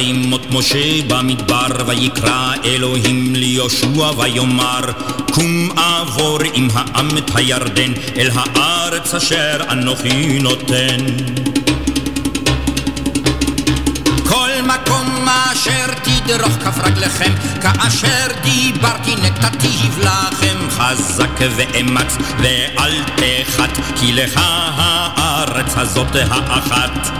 אחרי משה במדבר, ויקרא אלוהים ליהושע ויאמר, קום עבור עם העם את הירדן, אל הארץ אשר אנוכי נותן. כל מקום אשר תדרוך כף רגליכם, כאשר דיברתי נתתיו לכם, חזק ואמץ ואל תחת, כי לך הארץ הזאת האחת.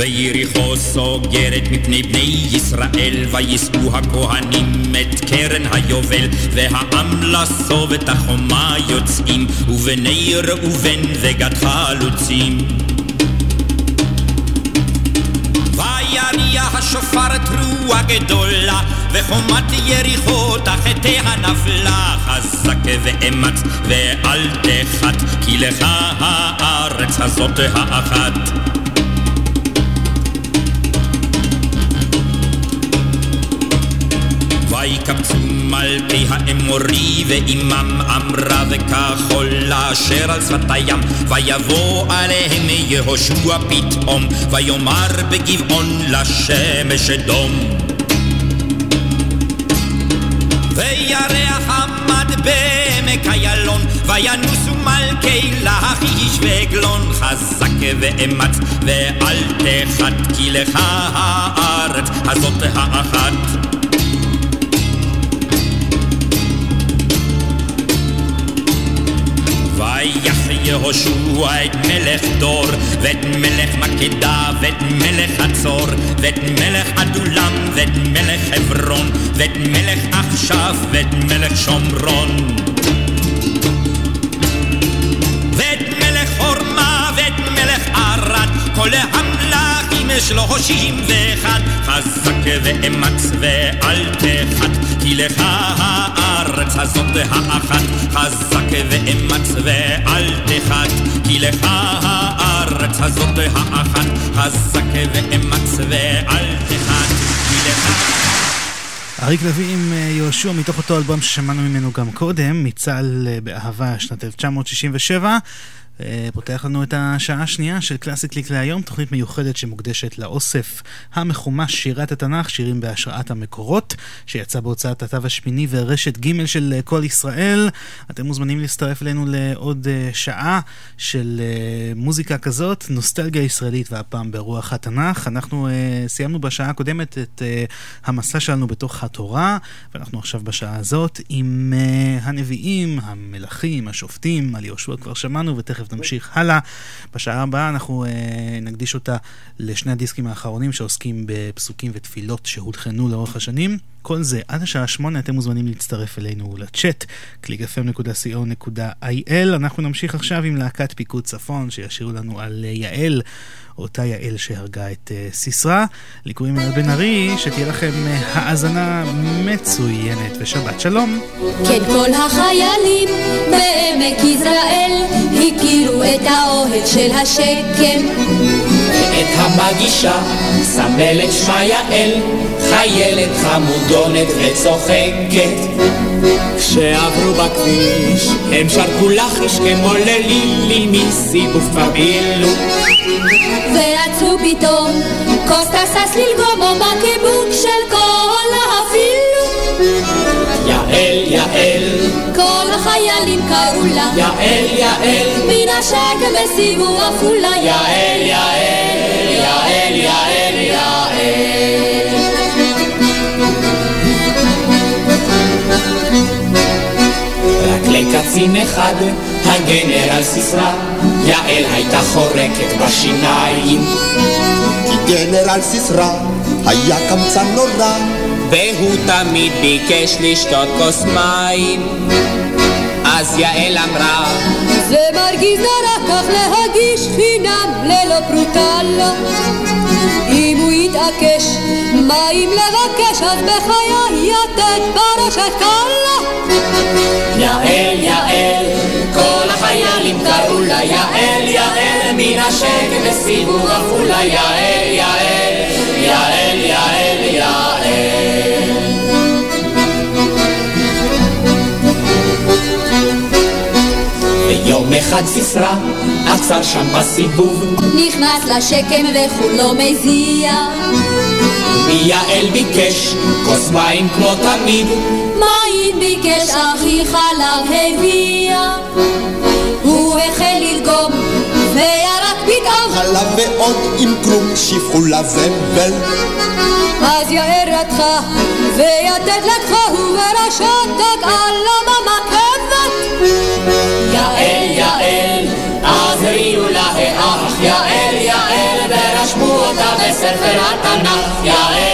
ויריחו סוגרת מפני בני ישראל, ויישאו הכהנים את קרן היובל, והעם לסוב את החומה יוצאים, ובני ראובן וגד חלוצים. ויריע השופר תרועה גדולה, וחומת יריחו תחתיה נפלה. חזק ואמץ ואל תחת, כי לך הארץ הזאת האחת. ויקבצו מלכי האמורי ועמם אמרה וכחול אשר על שפת הים ויבוא עליהם יהושע פתאום ויאמר בגבעון לשמש אדום וירח עמד בעמק איילון וינוסו מלכי לכיש ועגלון חזק ואמץ ואל תחת כי לך הארץ הזאת האחת ויח יהושע את מלך דור, ואת מלך מקדה, ואת מלך חצור, ואת מלך עדולם, ואת מלך חברון, ואת מלך עכשיו, ואת מלך שומרון. ואת מלך חורמה, ואת מלך ערד, כל המלכים שלושים ואחד, חזק ואמץ ואל תחת, כי לך הארץ הזאת האחת, חזק ואמץ ואל תחת, כי לך הארץ הזאת האחת, חזק ואמץ ואל תחת, כי לך... אריק לביא עם אה, יהושע מתוך אותו אלבום ששמענו ממנו גם קודם, מצה"ל אה, באהבה, שנת 1967. אה, פותח לנו את השעה השנייה של קלאסי קליק להיום, תוכנית מיוחדת שמוקדשת לאוסף המחומש שירת התנ"ך, שירים בהשראת המקורות, שיצא בהוצאת התו השמיני ורשת ג' של אה, כל ישראל. אתם מוזמנים להצטרף אלינו לעוד אה, שעה של מוזיקה כזאת, נוסטלגיה ישראלית והפעם ברוח התנ"ך. אנחנו סיימנו בשעה הקודמת את המסע שלנו בתוך התורה, ואנחנו עכשיו בשעה הזאת עם הנביאים, המלכים, השופטים, על יהושע כבר שמענו ותכף נמשיך הלאה. בשעה הבאה אנחנו אה, נקדיש אותה לשני הדיסקים האחרונים שעוסקים בפסוקים ותפילות שהולחנו לאורך השנים. כל זה עד השעה שמונה אתם מוזמנים להצטרף אלינו לצ'אט, www.clickfm.co.il. אנחנו נמשיך עכשיו עם להקת פיקוד צפון שישירו לנו על יעל. אותה יעל שהרגה את uh, סיסרא. לי קוראים אל בן ארי, שתהיה לכם uh, האזנה מצוינת ושבת שלום. כן, כל החיילים בעמק יזרעאל הכירו את האוהד של השקם. ואת המגישה, סמלת שמה יעל, חיילת חמודונת וצוחקת. כשעברו בכביש, הם שרקו לחש כמו ללילי מסיבוב כבר בילו. ורצו פתאום, קוסטה שש ללגומו בקיבוק של כל האפילו. יעל, יעל, כל החיילים קראו לה. יעל, יעל, מן השקם בסיבוב עפולה. יעל, יעל, לקצין אחד, הגנרל סיסרא, יעל הייתה חורקת בשיניים. כי גנרל סיסרא היה קמצן נורא, והוא תמיד ביקש לשתות כוס מים. אז יעל אמרה, זה מרגיז נורא כך להגיש חינם ללא פרוטה לו. אם הוא יתעקש מים לבקש? אז בחיי יתת ברשת קלה. יעל, יעל, כל החיילים קראו לה יעל, יעל, מן השקט בסיבוב עפולה, יעל, אחד סיסרא עצר שם בסיבוב, נכנס לשקם וכולו מזיע. מיעל ביקש כוס מים כמו תמיד, מים ביקש אחי חלב הביאה. הוא החל ללגום וירק פתאום. חלב ועוד עם כלום שפכו לזבל. אז יאר ידך ויתד לקחה וברשתת על הממקבת. יעל, יעל, אז הריעו לה האח, יעל, יעל, ורשמו אותה בספר התנ"ך, יעל,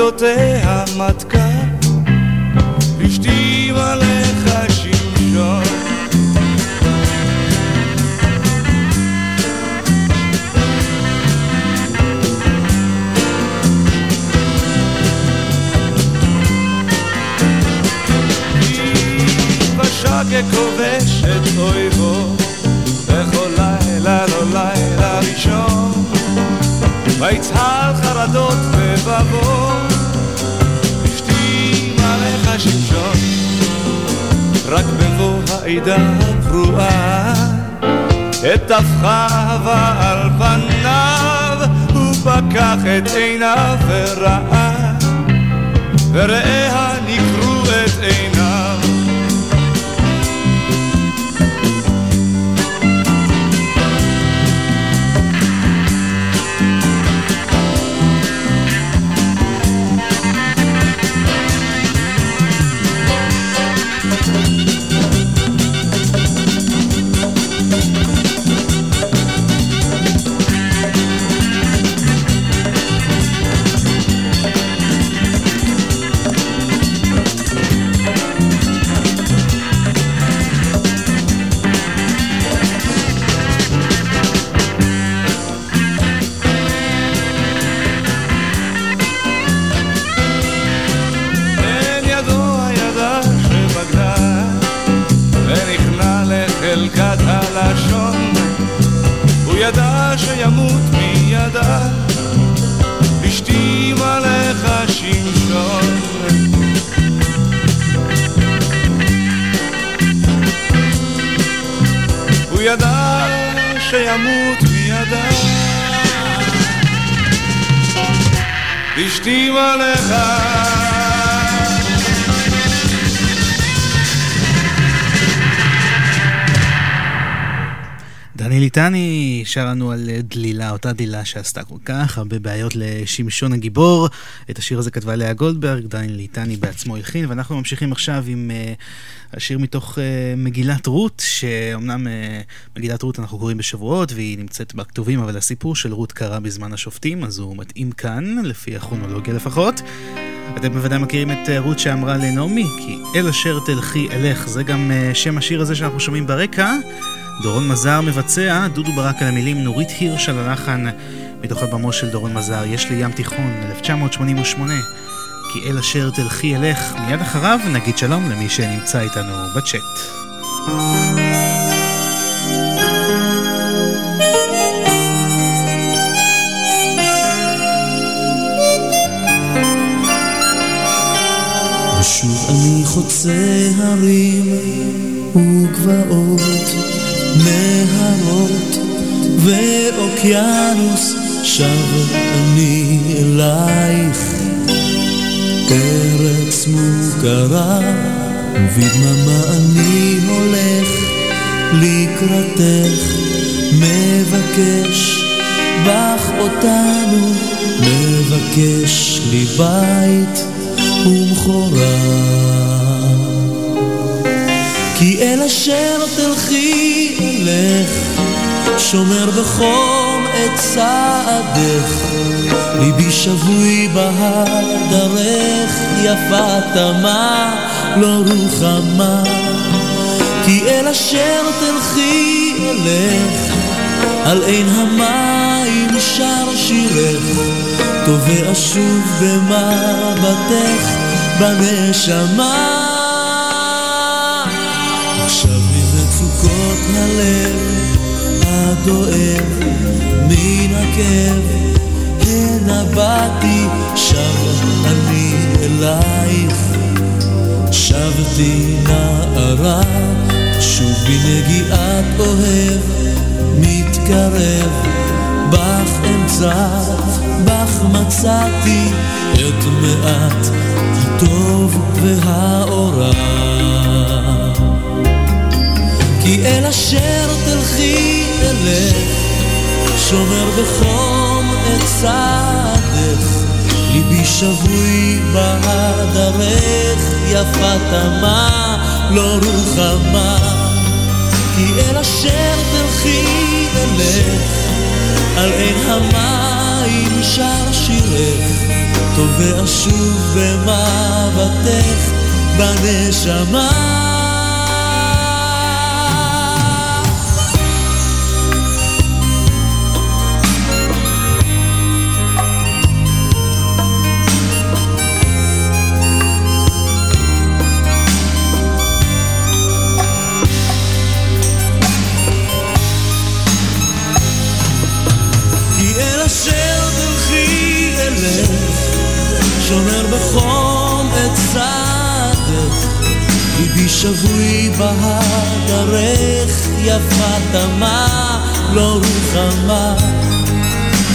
בכל בגידותיה מתקה, הטפחה על פניו, ופקח את עיניו וראה, וראה דני ליטני שר לנו על דלילה, אותה דלילה שעשתה כל כך הרבה בעיות לשמשון הגיבור. את השיר הזה כתבה לאה גולדברג, דני ליטני בעצמו הלחין, ואנחנו ממשיכים עכשיו עם uh, השיר מתוך uh, מגילת רות, שאומנם uh, מגילת רות אנחנו קוראים בשבועות, והיא נמצאת בכתובים, אבל הסיפור של רות קרה בזמן השופטים, אז הוא מתאים כאן, לפי הכרונולוגיה לפחות. אתם בוודאי מכירים את uh, רות שאמרה לנעמי, כי אל אשר תלכי אלך, זה גם uh, שם השיר הזה שאנחנו שומעים ברקע. דורון מזר מבצע, דודו ברק על המילים, נורית הירש על הלחן, מתוך אלבמו של דורון מזר, יש לי ים תיכון, 1988, כי אל אשר תלכי אלך, מיד אחריו נגיד שלום למי שנמצא איתנו בצ'אט. ושוב אני חוצה הרים וגבעות, נהרות ואוקיינוס, שב אני אלייך. ארץ מוכרה, ובדממה אני הולך לקראתך, מבקש בך אותנו, מבקש לי בית ומכורה. כי אל אשר תלכי אלך, שומר בחום את צעדך, ליבי שבוי בהדרך, יפה תמה, לא רוחמה. כי אל אשר תלכי אלך, על עין המים שר שירך, טובה אשוב במבטך, בנשמה. עכשיו ממצוקות הלב הדואב מן הכאב הנה באתי שב אני אלייך שבתי נערה שוב בנגיעת אוהב מתקרב בך אמצע בך מצאתי את מעט הטוב והאורה כי אל אשר תלכי אלך, שומר בחום את צעדך, ליבי שבוי בהדרך, יפה תמה, לא רוחמה. כי אל אשר תלכי אלך, על עין המים שר שירך, טובע שוב במבטך, בנשמה. שבוי בהדרך, יפה דמה, לא רוחמה.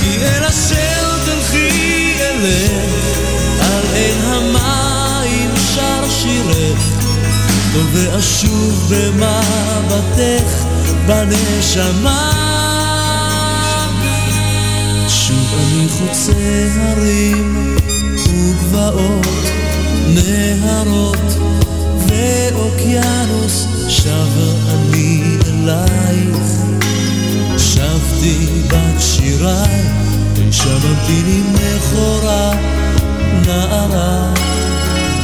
כי אל אשר תלכי אלך, על עין המים שר שירך, ואשוב במבטך בנשמה. שוב אני חוצה הרים וגבעות, נהרות ואוקיינוס, שב אני אלייך. שבתי בת שיריי, ושבתי לי מכורה, נערה,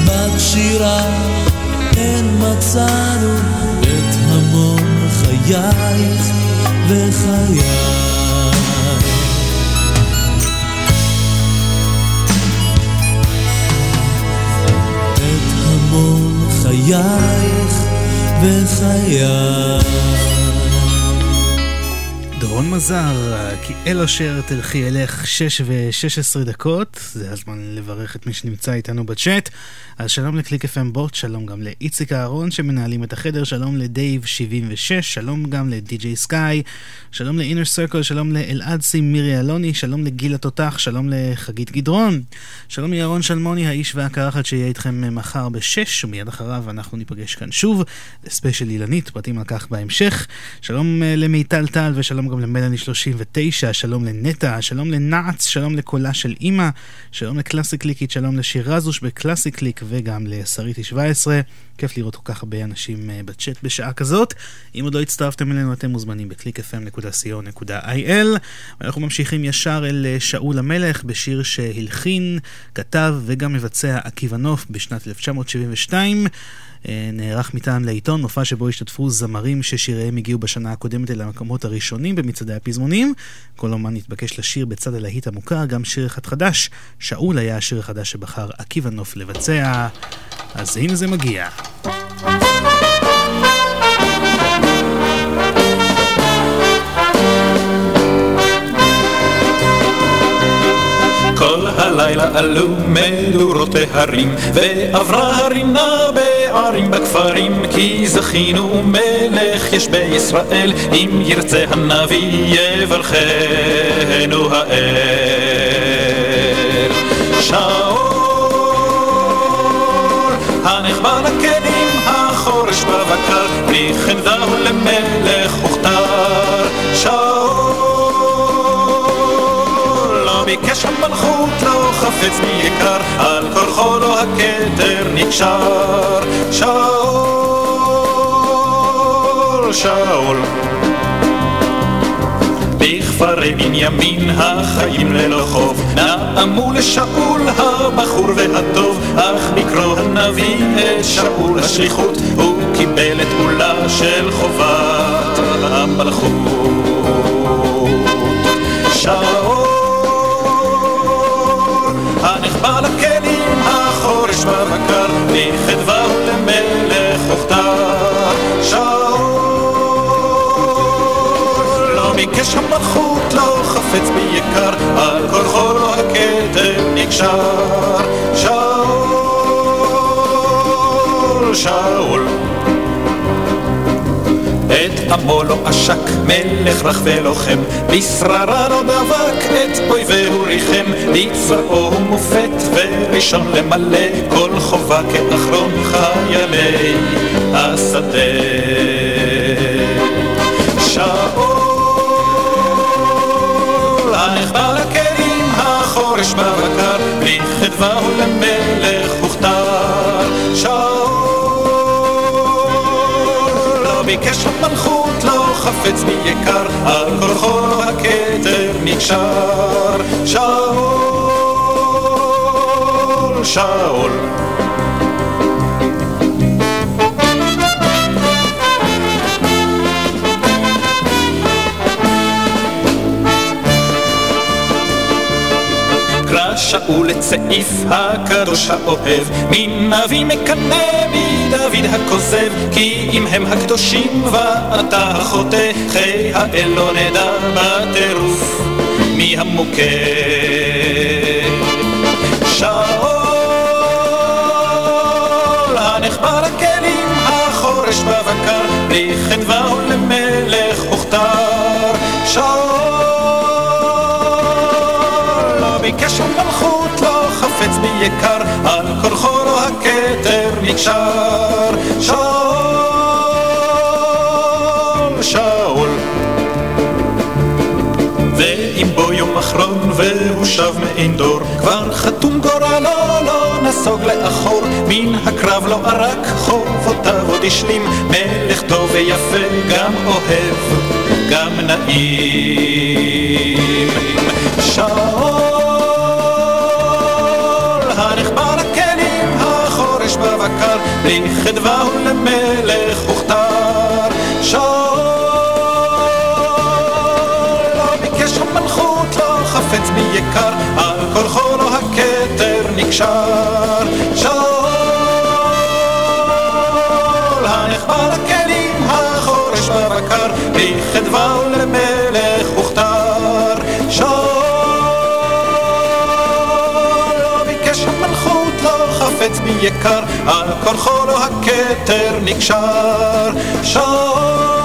בת שירה, כן מצאנו את המון חייך וחיי. חייך וחיי. דורון מזר, כי אל אשר תלכי אלך, 6 ו-16 דקות, זה הזמן לברך את מי שנמצא איתנו בצ'אט. אז שלום לקליק FM בוט, שלום גם לאיציק אהרון שמנהלים את החדר, שלום לדייב 76, שלום גם לדי.ג'יי סקאי, שלום לאינר סרקל, שלום לאלעד סים מירי אלוני, שלום לגיל התותח, שלום לחגית גדרון, שלום לירון שלמוני, האיש והקרחת שיהיה איתכם מחר ב-6, ומיד אחריו אנחנו ניפגש כאן שוב, לספיישל אילנית, פרטים על כך בהמשך. שלום אה, למיטל טל ושלום גם למלאני 39, שלום לנטע, שלום לנעץ, שלום לקולה של אימא, שלום לקלאסי קליקית, שלום לשירזוש בקלאסי קליק וגם לשריטי 17. כיף לראות כל כך הרבה אנשים אה, בצ'אט בשעה כזאת. אם עוד לא הצטרפתם אלינו, אתם מוזמנים ב-clickfm.co.il. ואנחנו ממשיכים ישר אל אה, שאול המלך בשיר שהלחין, כתב וגם מבצע עקיבא נוף בשנת 1972. אה, נערך מטעם לעיתון, מופע שבו השתתפו זמרים ששיריהם הגיעו בשנה הקודמת אל המקומות הראשונים במצעדי הפזמונים. כל אומן התבקש לשיר בצד הלהיט המוכר גם שיר אחד חדש. שאול היה השיר החדש שבחר עקיבא נוף לבצע. אז הנה זה מגיע. כל הלילה עלו מדורות בהרים, ועברה הרינה בערים בכפרים, כי זכינו מלך יש בישראל, אם ירצה הנביא יברכנו האל. שאול, הנחבא לכלים, החורש בבקר, בלי חמדה למלך הוכתר. שאול, לא ביקש המלכות, לא חפץ ביקר, על כורחו לו הכתר נקשר. שאול, שאול. בכפרי בנימין החיים ללא חוב נעמו לשאול הבחור והטוב אך בקרוא הנביא את שאול השליחות הוא קיבל את עולה של חובת המלכות שאול הנחבא לכלים החורש בבקר מחדווה למלך הוכתר שאול לא ביקש המלכות לא חפץ ביקר על כורחו לו הכתב נקשר. שאול שאול את עמו לא עשק, מלך רך ולוחם, בשררה לא דבק, את אויביהו ריחם, בצבאו הוא מופת, וראשון למלא כל חובה כאחרון חיילי השדה. שאול, הנחבא לכלים, החורש בבקר, בלי חדווה הוא למלך הוכתר. ביקש המלכות, לא חפץ ביקר, על כורחו הכתר נקשר. שאול, שאול. שאול את סעיף הקדוש האוהב, מנביא מקנא מדוד הכוזב, כי אם הם הקדושים ואתה החוטא, חיי האל לא נדע בטירוף מי המוכה. שאול הנחבר הכלים, החורש בבקר, בחדווה חדווה ולמלך וכתר. שאול ביקש מלכות, לא חפץ ביקר, על כורחו לו הכתר נקשר. שאול, שאול. ואם בו יום אחרון והוא שב מעין דור, כבר חתום גורלו, לא נסוג לאחור, מן הקרב לא ערק, חובותיו עוד השלים, מלך טוב ויפה, גם אוהב, גם נעים. שאול, בבקר, בלי חדווה ולמלך וכתר. שאול, לא ביקש המלכות, לא חפץ ביקר, על כורחו לו הכתר נקשר. שאול, הנחבר הכלים, החורש בבקר, בלי חדווה ולמלך ביקר, על כורחו לו הכתר נקשר. שאול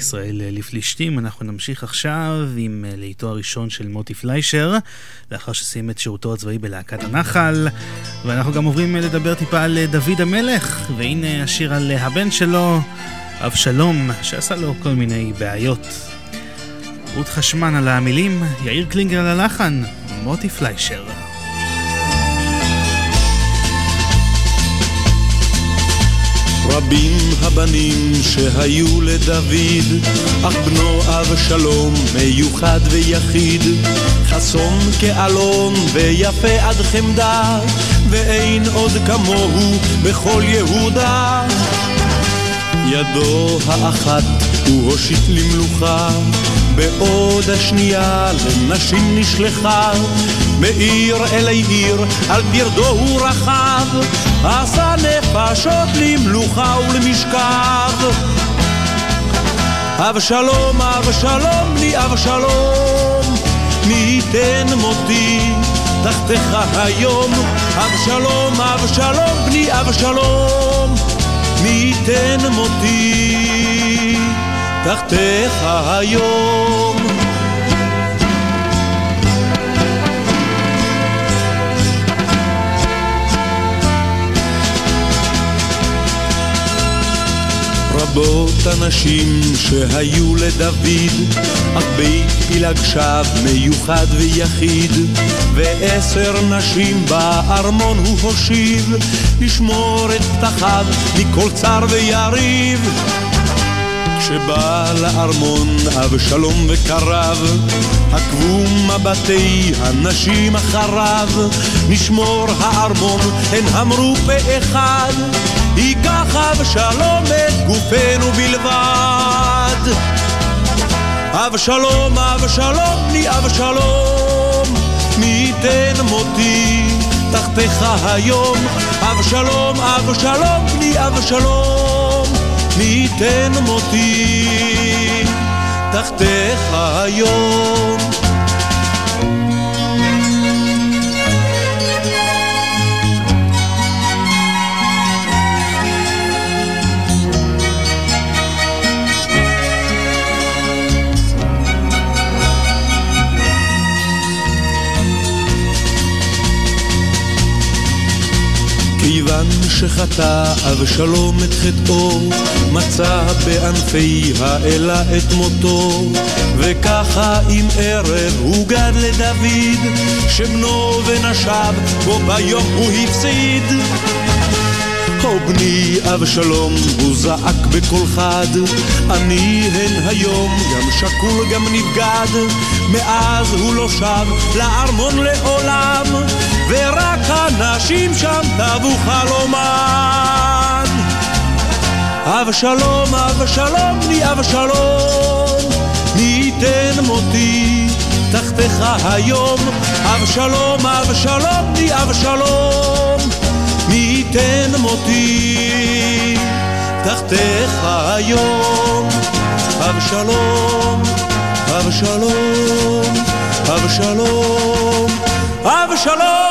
ישראל לפלישתים. אנחנו נמשיך עכשיו עם אה, לעיתו הראשון של מוטי פליישר, לאחר שסיים את שירותו הצבאי בלהקת הנחל. ואנחנו גם עוברים אה, לדבר טיפה על אה, דוד המלך, והנה השיר על הבן שלו, אבשלום, שעשה לו כל מיני בעיות. רות חשמן על המילים, יאיר קלינגר על הלחן, מוטי פליישר. רבים הבנים שהיו לדוד, אך בנו אבשלום מיוחד ויחיד, חסון כאלון ויפה עד חמדה, ואין עוד כמוהו בכל יהודה. ידו האחת הוא הושיט למלוכה, בעוד השנייה לנשים נשלחה, מעיר אלי עיר, על פרדו הוא רכב, עשה נפשות למלוכה ולמשכב. אבשלום, אבשלום, לי אבשלום, מי ייתן מותי תחתיך היום. אבשלום, אבשלום, בני אבשלום, מי ייתן מותי תחתיך היום. רבות הנשים שהיו לדוד, אך בית פילג שב מיוחד ויחיד, ועשר נשים בארמון הוא הושיב, לשמור את פתחיו מכל צר ויריב. כשבא לארמון אבשלום וקרב, עקבו מבטי הנשים אחריו, נשמור הארמון, הן אמרו פה אחד, ייקח אבשלום את גופנו בלבד. אבשלום, אבשלום, בני אבשלום, מי ייתן מותי תחתיך היום. אבשלום, אבשלום, בני אבשלום, מי ייתן מותי תחתיך היום. כיוון שחטא אבשלום את חטאו, מצא בענפי האלה את מותו, וככה עם ערב הוגד לדוד, שבנו ונשב בו ביום הוא הפסיד. הו בני אבשלום, הוא זעק בקול חד, אני הן היום גם שקול גם נבגד, מאז הוא לא שב לארמון לעולם, ורק הנשים שם טבו חלומן. אבשלום, אבשלום, בני אבשלום, ייתן מותי תחתיך היום. אבשלום, אבשלום, בני אבשלום, מי ייתן מותי תחתיך היום. אבשלום, אבשלום, אבשלום, אבשלום.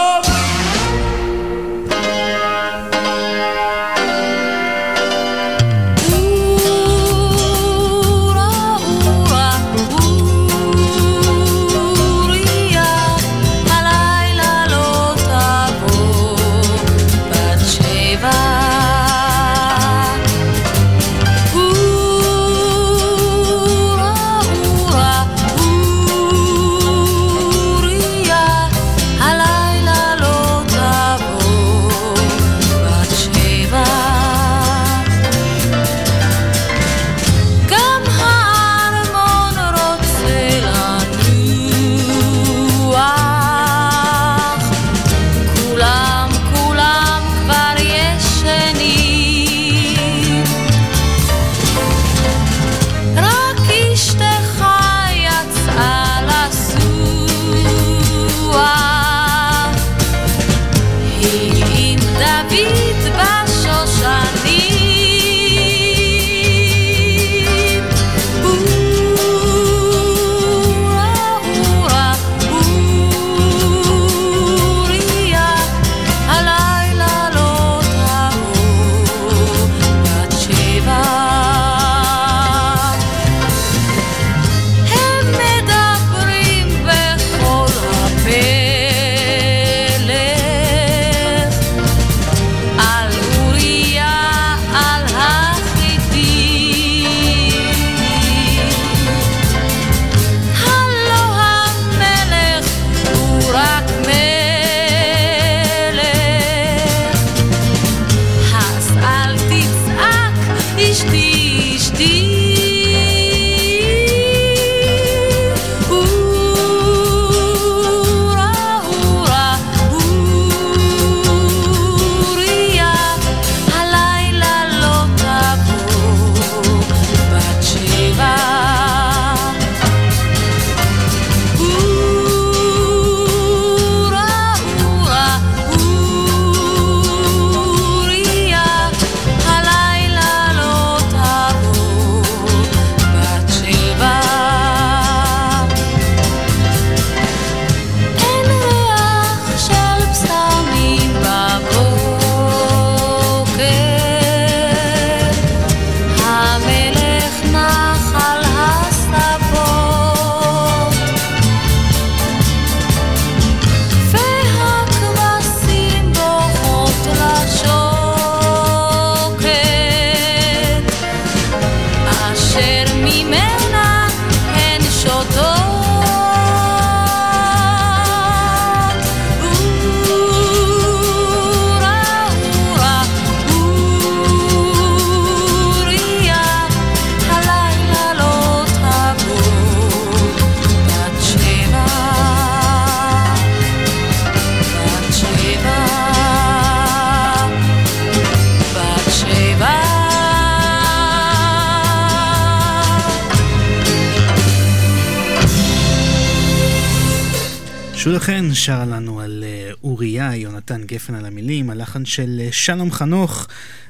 שלום חנוך,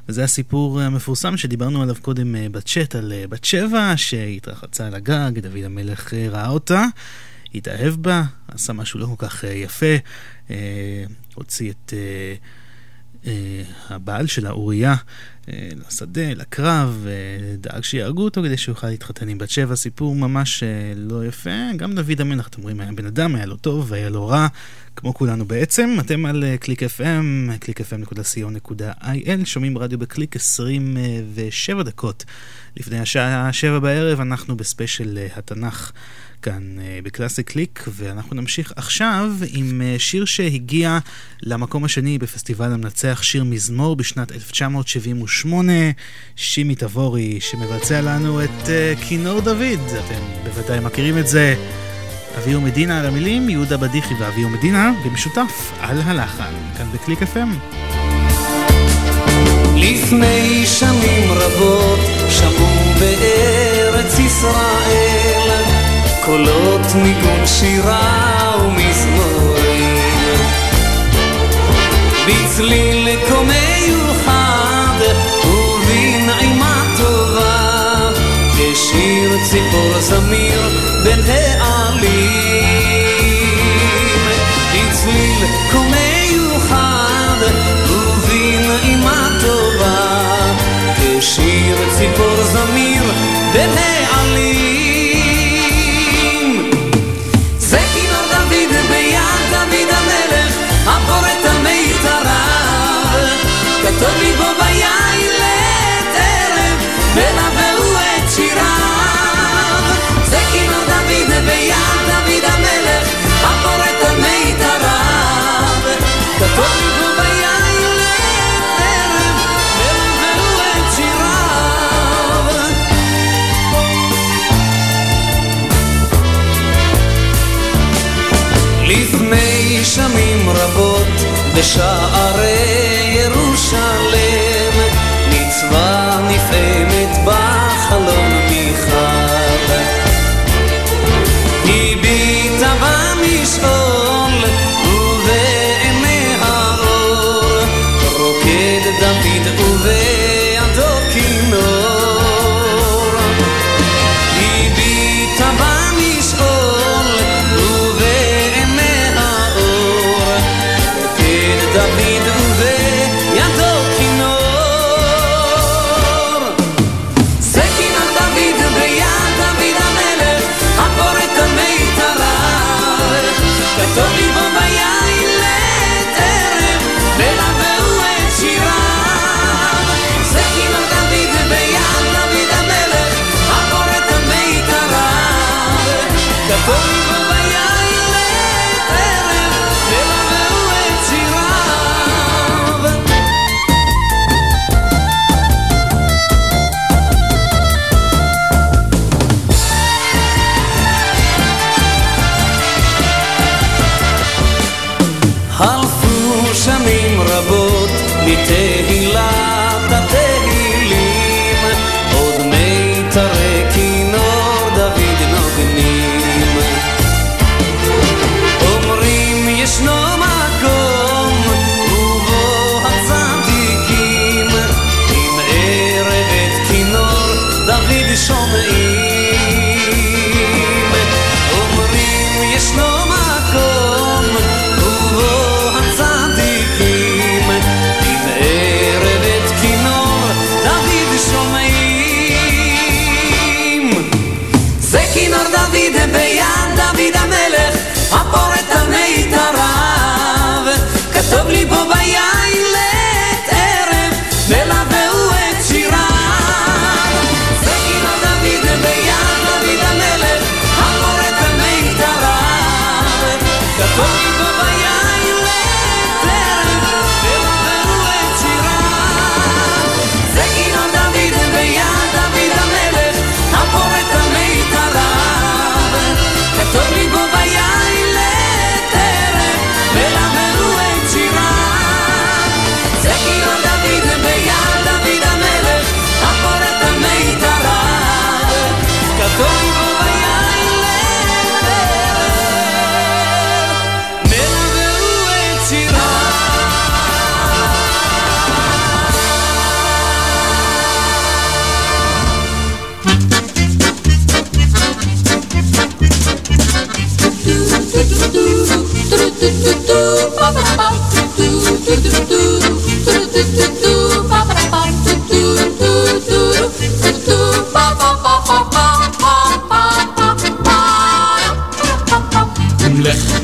וזה הסיפור המפורסם שדיברנו עליו קודם אה, בצ'אט על בת שבע, שהתרחצה על הגג, דוד המלך ראה אותה, התאהב בה, עשה משהו לא כל כך יפה, הוציא את... הבעל שלה, אוריה, אה, לשדה, לקרב, אה, דאג שיהרגו אותו כדי שהוא יוכל להתחתן עם בת שבע, סיפור ממש אה, לא יפה. גם דוד המלך, אתם אומרים, היה בן אדם, היה לו טוב, היה לו רע, כמו כולנו בעצם. אתם על קליק FM, www.clickfm.co.il, שומעים רדיו בקליק 27 דקות לפני השעה 7 בערב, אנחנו בספיישל התנ"ך. כאן אה, בקלאסי קליק, ואנחנו נמשיך עכשיו עם אה, שיר שהגיע למקום השני בפסטיבל המנצח שיר מזמור בשנת 1978, שימי תבורי, שמבצע לנו את אה, כינור דוד, אתם בוודאי מכירים את זה. אבי ומדינה על המילים, יהודה בדיחי ואבי ומדינה, במשותף על הלחן, כאן בקליק FM. לפני שנים רבות שמעו בארץ ישראל קולות ניגון שירה ומזמורים. בצליל כה מיוחד ובנעימה טובה כשיר ציפור זמיר בין העלים. בצליל כה מיוחד ובנעימה טובה כשיר ציפור זמיר לפני שנים רבות בשערי eternité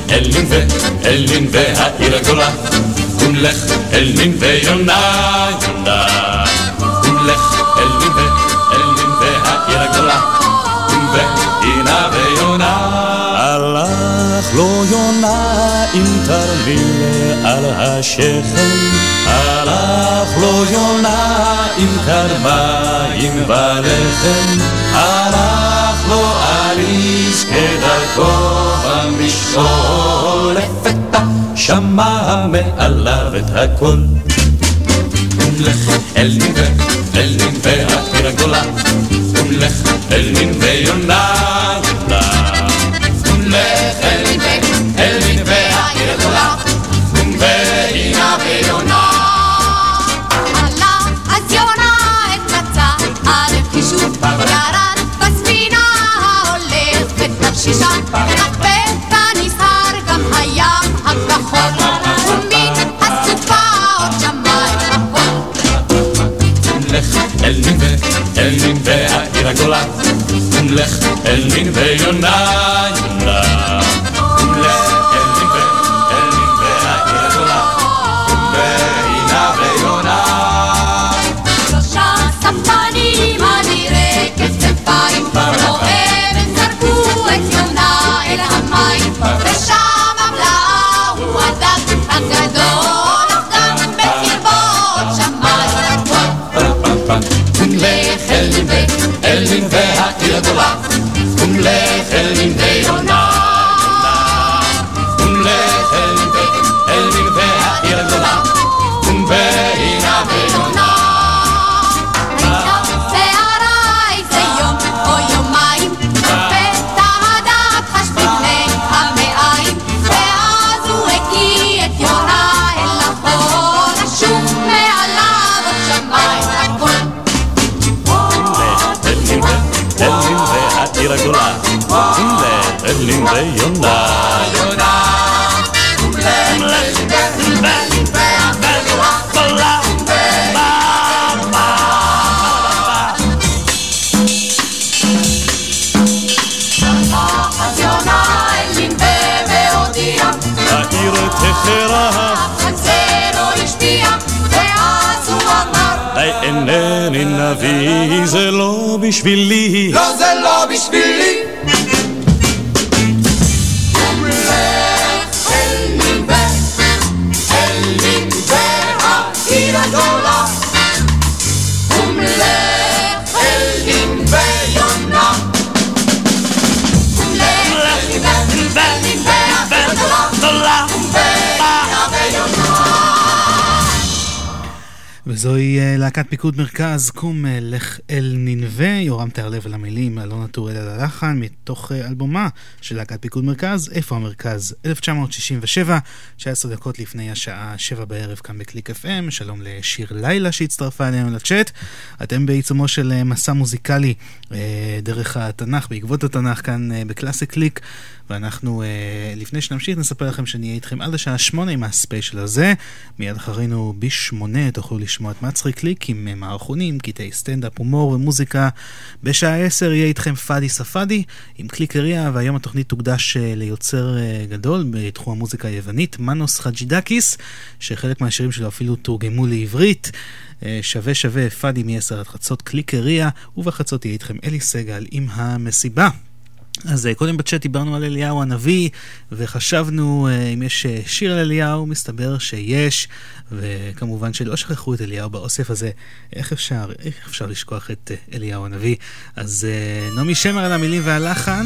אלין ואלין והעיר הגדולה, ומלך אלין ויונה יונה. ומלך אלין ואלין והעיר הגדולה, ואינה ויונה. הלך לו יונה עם תרמיל על השכם, הלך לו יונה עם קרמיים ולחם, הלך לו אליס כדרכו במשעול, לפתע שמע מעליו את הכל. אל ננבי, אל ננבי העיר הגדולה, לך אל בשבילי. לא זה לא בשבילי. וזוהי אה, להקת פיקוד מרכז, קום אה, לך אל נינווה, יורם טהרלב על המילים, אלונה טוראל על הלחן, מתוך אה, אלבומה של להקת פיקוד מרכז, איפה המרכז? 1967, 19 דקות לפני השעה 7 בערב כאן בקליק FM, שלום לשיר לילה שהצטרפה אלינו לצ'אט. אתם בעיצומו של אה, מסע מוזיקלי אה, דרך התנ"ך, בעקבות התנ"ך כאן בקלאסי קליק. ואנחנו, לפני שנמשיך, נספר לכם שנהיה איתכם עד השעה שמונה עם הספיישל הזה. מיד אחרינו בשמונה תוכלו לשמוע את מצחיק קליק עם מערכונים, קטעי סטנדאפ, הומור ומוזיקה. בשעה עשר יהיה איתכם פאדי ספאדי עם קליקריה, והיום התוכנית תוקדש אה, ליוצר אה, גדול בתחום המוזיקה היוונית, מנוס חג'ידקיס, שחלק מהשירים שלו אפילו תורגמו לעברית. אה, שווה שווה פאדי מ-10 עד חצות קליקריה, ובחצות יהיה איתכם אלי סגל עם המסיבה. אז אה, קודם בצ'אט דיברנו על אליהו הנביא, וחשבנו אה, אם יש אה, שיר על אליהו, מסתבר שיש, וכמובן שלא שכחו את אליהו באוסף הזה. איך אפשר, איך אפשר לשכוח את אליהו הנביא? אז נעמי שמר על המילים והלחן.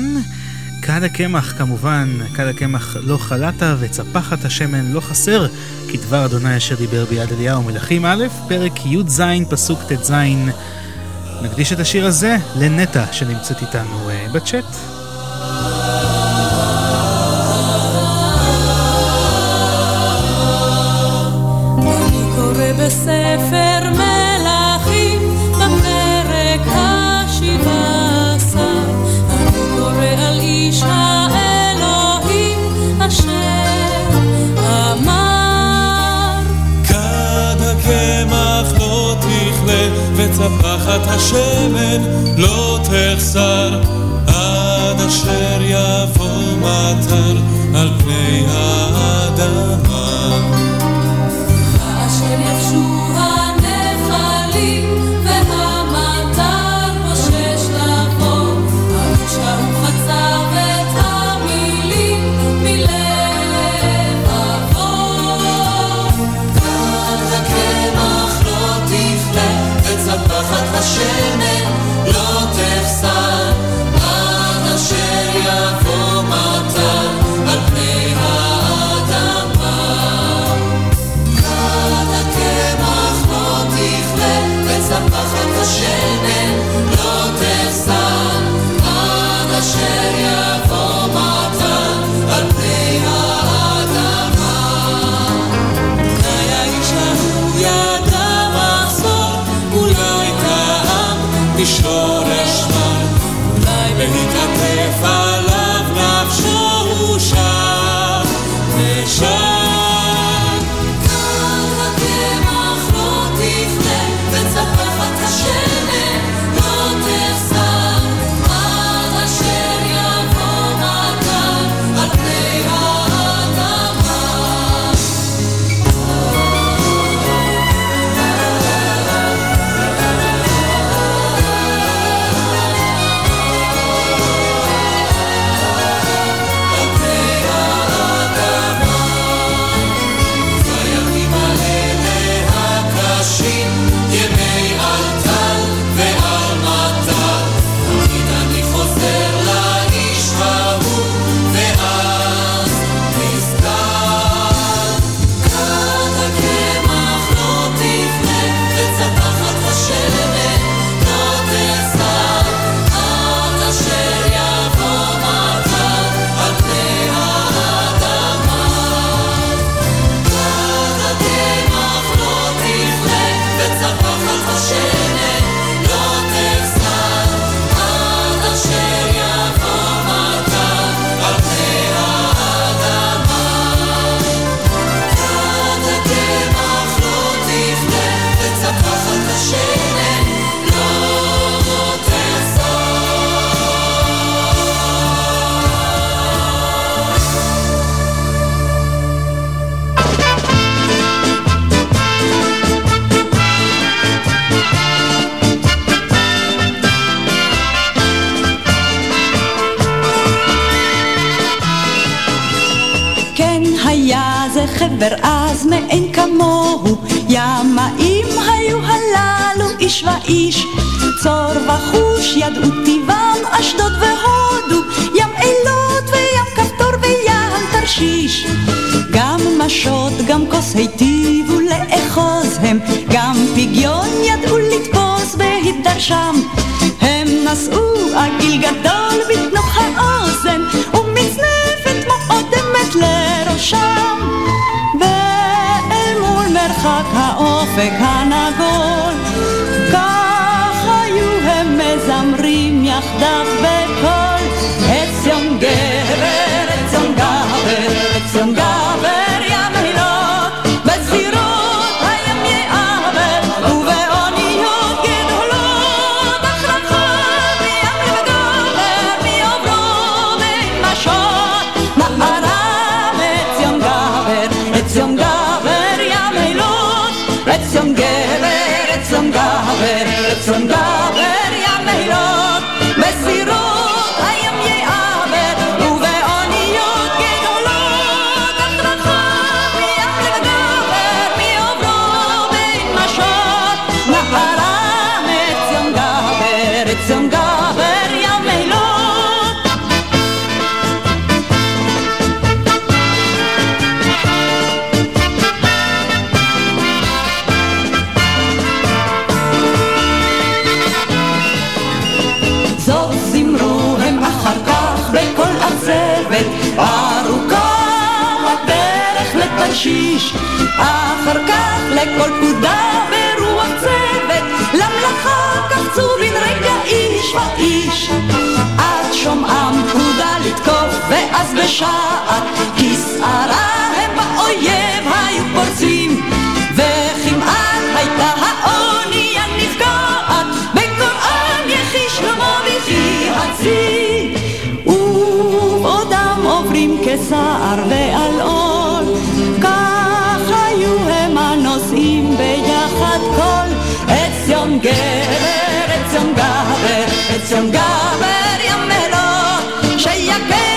כד הקמח כמובן, כד הקמח לא חלת וצפחת השמן לא חסר, כי דבר אדוני אשר דיבר ביד אליהו מלכים א', פרק י"ז, פסוק ט"ז. נקדיש את השיר הזה לנטע שנמצאת איתנו בצ'אט. בספר מלכים בפרק השבעה עשר אני קורא על איש האלוהים אשר אמר. כד הקמח לא תכלה, וצפחת השמן לא תחסר, מטר על פני האדמה. אז מאין כמוהו, ימאים היו הללו איש ואיש, צור וחוש ידעו טבעם אשדוד והודו, ים אילות וים כפתור וים תרשיש. גם משות, גם כוס היטיבו לאחוז הם, גם פגיון ידעו לתפוס בהתדרשם. הם נשאו עגיל גדול בתנוך האוזן, ומצנפת מאוד אמת לראשם. מרחק האופק הנגול, het from God. לכל פקודה ברוח צוות למלאכה קפצו בן רגע איש ואיש. עד שומעם פקודה לתקוף ואז בשעת כסערה הם באויב היו פורצים. וכמעט הייתה האונייה נפגעת בקוראן יחי שלמה וכי הצי. ובעודם עוברים כסער גבר, עציון גבר, עציון גבר ים מלוך שיכה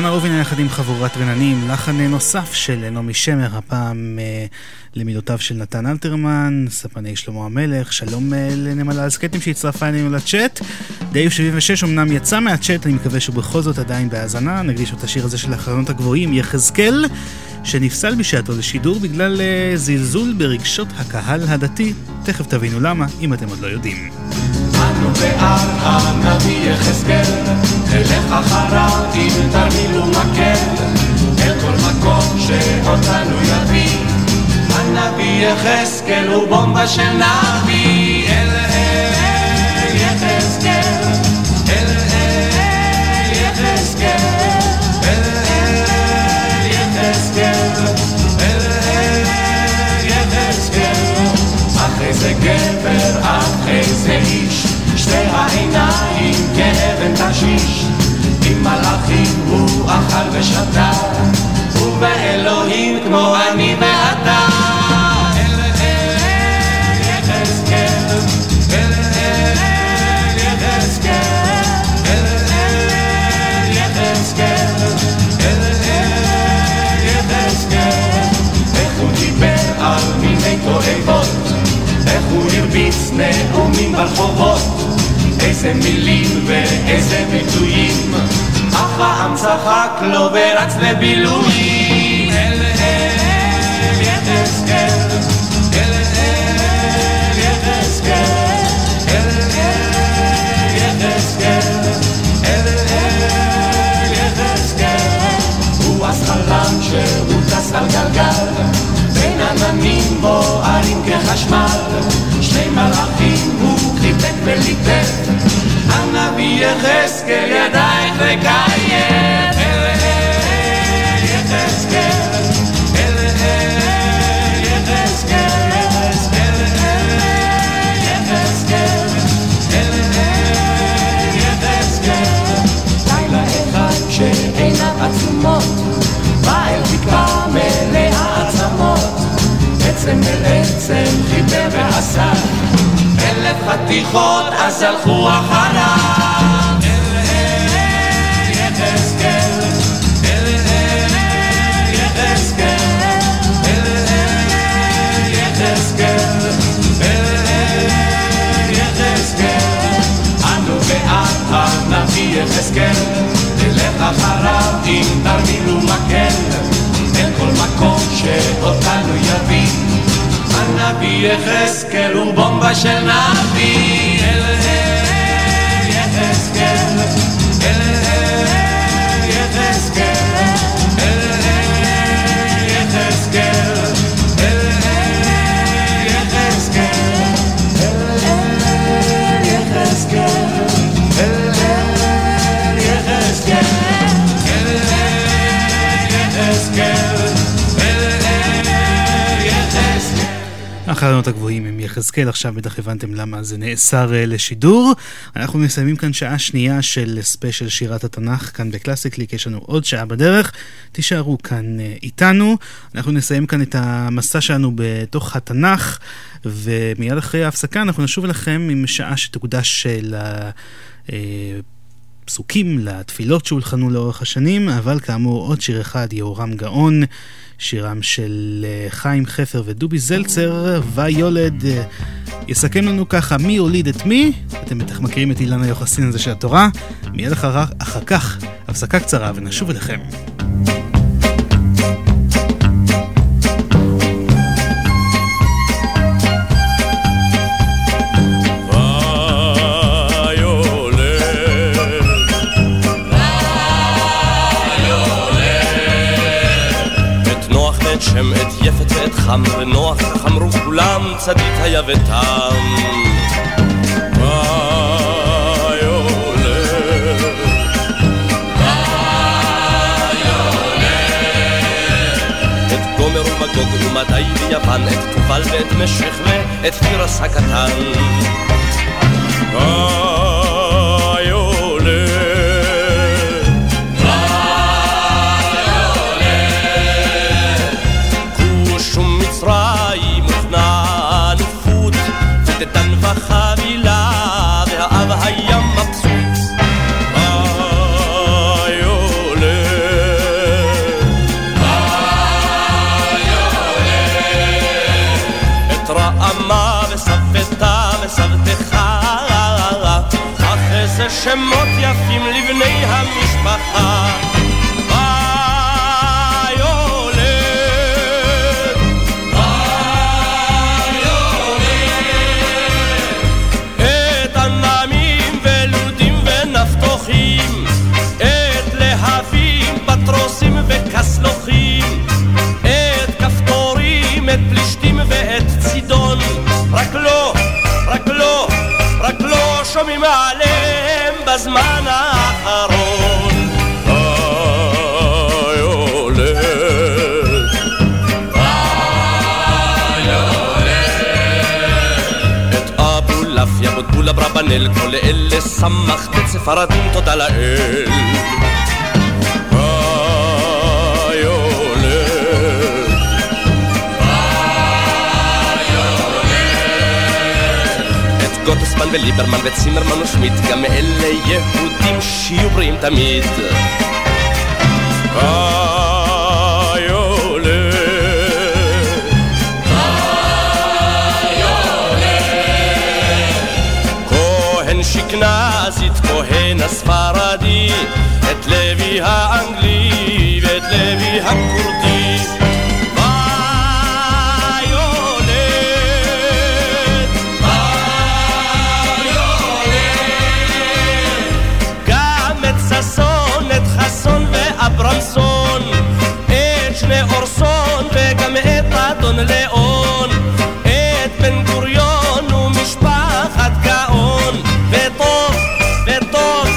אילנה רובין יחד עם חבורת רננים, לחן נוסף של נעמי שמר, הפעם אה, למילותיו של נתן אלתרמן, ספני שלמה המלך, שלום אה, לנמלה הסקטים שהצטרפה אלינו לצ'אט. דייב 76 אמנם יצא מהצ'אט, אני מקווה שהוא בכל זאת עדיין בהאזנה, נקדיש את השיר הזה של החלונות הגבוהים, יחזקאל, שנפסל בשעתו לשידור בגלל אה, זלזול ברגשות הקהל הדתי. תכף תבינו למה, אם אתם עוד לא יודעים. בער הנביא יחזקאל, נלך אחריו אם תרמיל ומקל, אל כל מקום שאותנו יביא. הנביא יחזקאל הוא בומבה של נביא, אל זה גבר, אחרי זה איש, שתי העיניים כאבן תשיש. עם מלאכים הוא אכל ושתה, ובאלוהים כמו אני ואתה. אל אל יחזקאל, אל אל יחזקאל, אל אל יחזקאל, אל אל יחזקאל. איך הוא דיבר על מיני תועבות, איך הוא הרביץ נאומים ברחובות, איזה מילים ואיזה ביטויים, אף העם צחק לו ורץ לבילויים. אל אל יחזקאל, אל אל יחזקאל, אל אל יחזקאל, אל אל יחזקאל. הוא אז חלם שהוא טס על גלגל, בין עננים בוערים כחשמל, שני מלאכים חיבק וליטף, הנביא יחזקאל. ידייך לקיים. עצומות, בא אל תקווה מלאה עצמות, עצם אל עצם חיבר ועשה, אלף חתיכות אז הלכו אחריו. יחזקאל הוא בומבה של נביא. החלונות הגבוהים עם יחזקאל, עכשיו בטח הבנתם למה זה נאסר אה, לשידור. אנחנו מסיימים כאן שעה שנייה של ספיישל שירת התנ"ך, כאן בקלאסי קליק, יש לנו עוד שעה בדרך, תישארו כאן אה, איתנו. אנחנו נסיים כאן את המסע שלנו בתוך התנ"ך, ומיד אחרי ההפסקה אנחנו נשוב אליכם עם שעה שתוקדש אה, ל... אה, פסוקים לתפילות שהולחנו לאורך השנים, אבל כאמור עוד שיר אחד, יהורם גאון, שירם של אה, חיים חפר ודובי זלצר, ויולד, אה, יסכם לנו ככה מי הוליד את מי, אתם בטח מכירים את אילן היוחסין הזה של התורה, מיד אחר, אחר כך הפסקה קצרה ונשוב אליכם. ואת שם, את יפת ואת חם ונוח, כך אמרו כולם, צדיק היה ותם. ומדי ביוון, את תובל ואת משך ואת תירס הקטן. שמות יפים לבני המשפחה. שומעים עליהם בזמן האחרון. יבוטבול אברבנאל, כל אלה שמח בית ספרדים, תודה לאל. גוטסמן וליברמן וצימרמן ושמיט, גם אלה יהודים שיהיו בריאים תמיד. כהן שקנזית, כהן הספרדי, את לוי האנגלי ואת לוי הכורדי. ואברמסון, את שני אורסון וגם את אדון לאון, את בן גוריון ומשפחת גאון, וטוב, וטוב,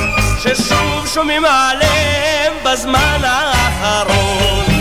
ששוב שומעים עליהם בזמן האחרון.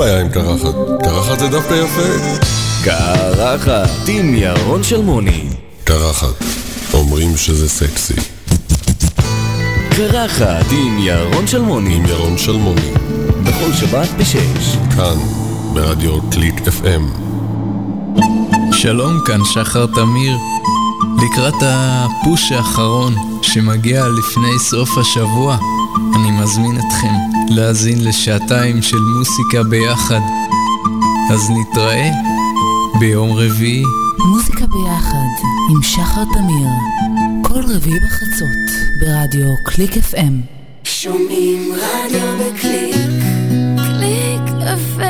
בעיה עם קרחת. קרחת זה דווקא יפה. קרחת עם ירון שלמוני. קרחת. אומרים שזה סקסי. קרחת עם ירון שלמוני. עם ירון שלמוני. בכל שבת בשש. כאן, ברדיו קליק FM. שלום, כאן שחר תמיר. לקראת הפוש האחרון שמגיע לפני סוף השבוע, אני מזמין אתכם להאזין לשעתיים של מוסיקה ביחד. אז נתראה ביום רביעי. מוזיקה ביחד עם שחר תמיר, כל רביעי בחצות ברדיו קליק FM. שומעים רדיו בקליק. קליק FM.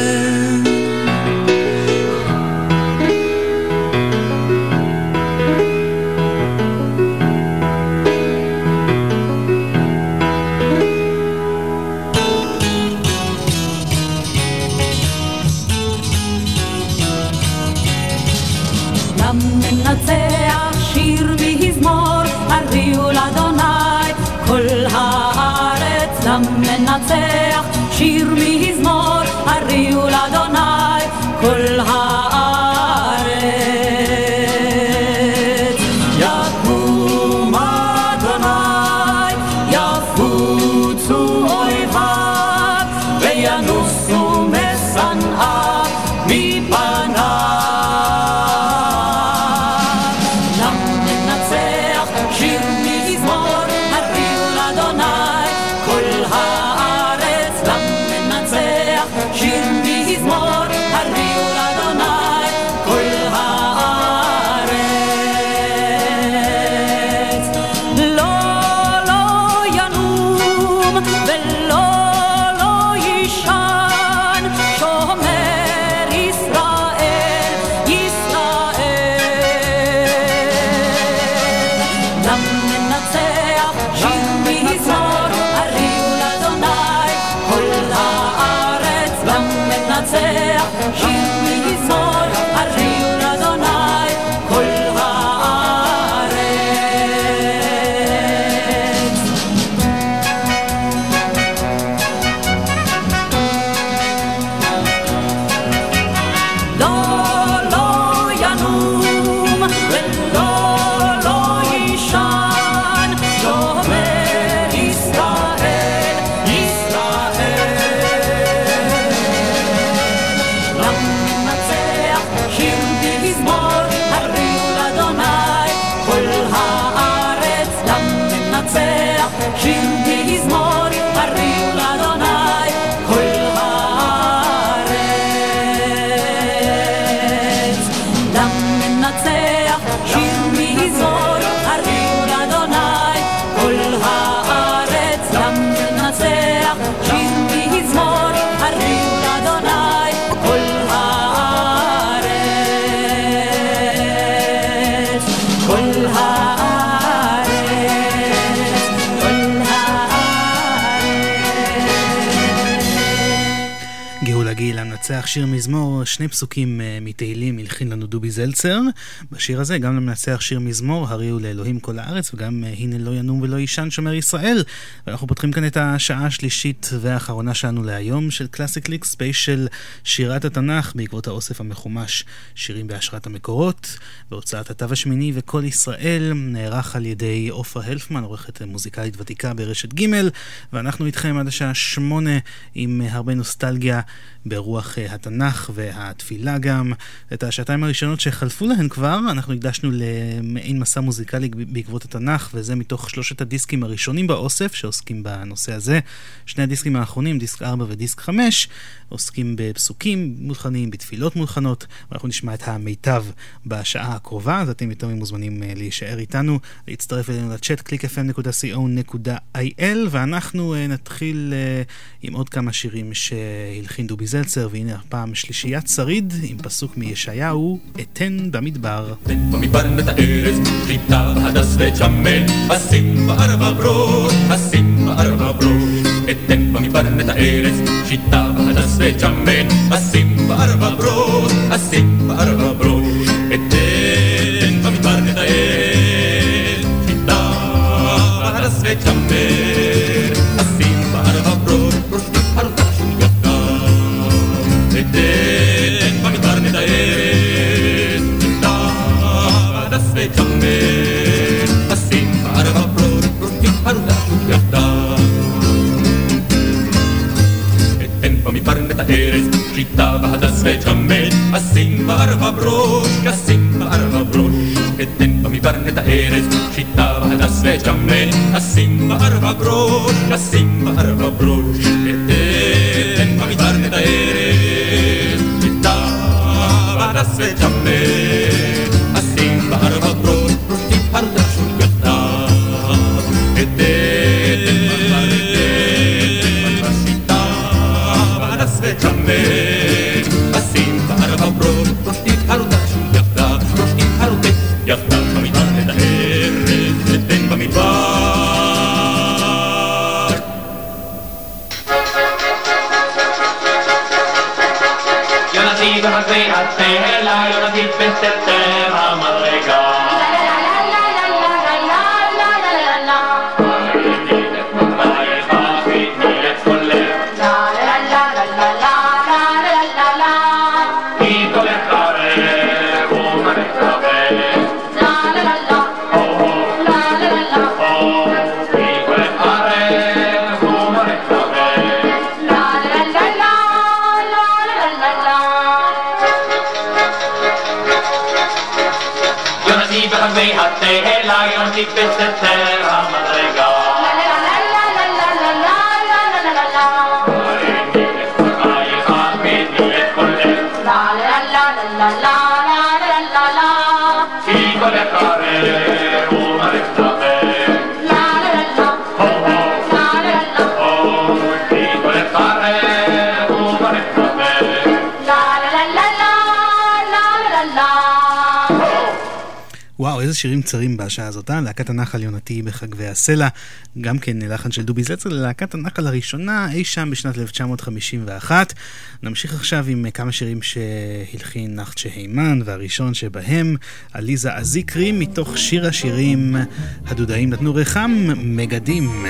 השיר מזמור שני פסוקים אה, מתהילים הלחין לנו דובי זלצר. בשיר הזה גם למנצח שיר מזמור, הריעו לאלוהים כל הארץ, וגם אה, הנה לא ינום ולא יישן שומר ישראל. ואנחנו פותחים כאן את השעה השלישית והאחרונה שלנו להיום של קלאסי קליק ספיישל שירת התנ"ך בעקבות האוסף המחומש שירים בהשראת המקורות, בהוצאת התו השמיני וכל ישראל, נערך על ידי עופרה הלפמן, עורכת מוזיקלית ותיקה ברשת ג', ואנחנו איתכם עד השעה שמונה עם הרבה נוסטלגיה. ברוח התנ"ך והתפילה גם. את השעתיים הראשונות שחלפו להן כבר, אנחנו הקדשנו למעין מסע מוזיקלי בעקבות התנ"ך, וזה מתוך שלושת הדיסקים הראשונים באוסף שעוסקים בנושא הזה. שני הדיסקים האחרונים, דיסק 4 ודיסק 5, עוסקים בפסוקים מולחנים, בתפילות מולחנות, ואנחנו נשמע את המיטב בשעה הקרובה, אז אתם יותר מוזמנים אה, להישאר איתנו, להצטרף אלינו לצ'אט, www.clickfm.co.il, ואנחנו אה, נתחיל עם עוד כמה שירים שהלחין דובי זלצר, והנה הפעם להקת שריד עם פסוק מישעיהו, אתן במדבר. תן הארץ, אתן במדבר את הארץ, חיטה והדס ואת הארץ, שים בארבע ברוש, כסים בארבע ברוש, כתם במדבר את הארץ, שיטה והדס וג'מל, כסים בארבע ברוש, כסים בארבע ברוש, כתם במדבר את הארץ, שיטה והדס וג'מל, כסים בארבע ברוש. איזה שירים צרים בשעה הזאת, אה? להקת הנחל יונתי בחגבי הסלע, גם כן לחן של דובי זלצר ללהקת הנחל הראשונה אי שם בשנת 1951. נמשיך עכשיו עם כמה שירים שהלחין נחצ'ה הימן, והראשון שבהם עליזה אזיקרי מתוך שיר השירים הדודאים נתנו ריחם מגדים.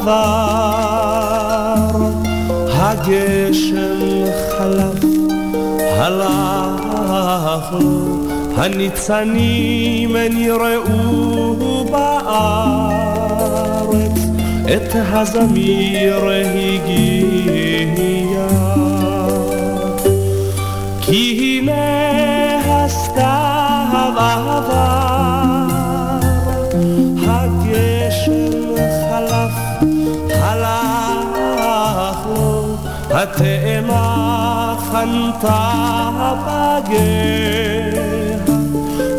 עבר, הגשם חלף, הלך לו, הניצנים נראו בארץ, את הזמיר הגיע. התאנה חנתה בגאה,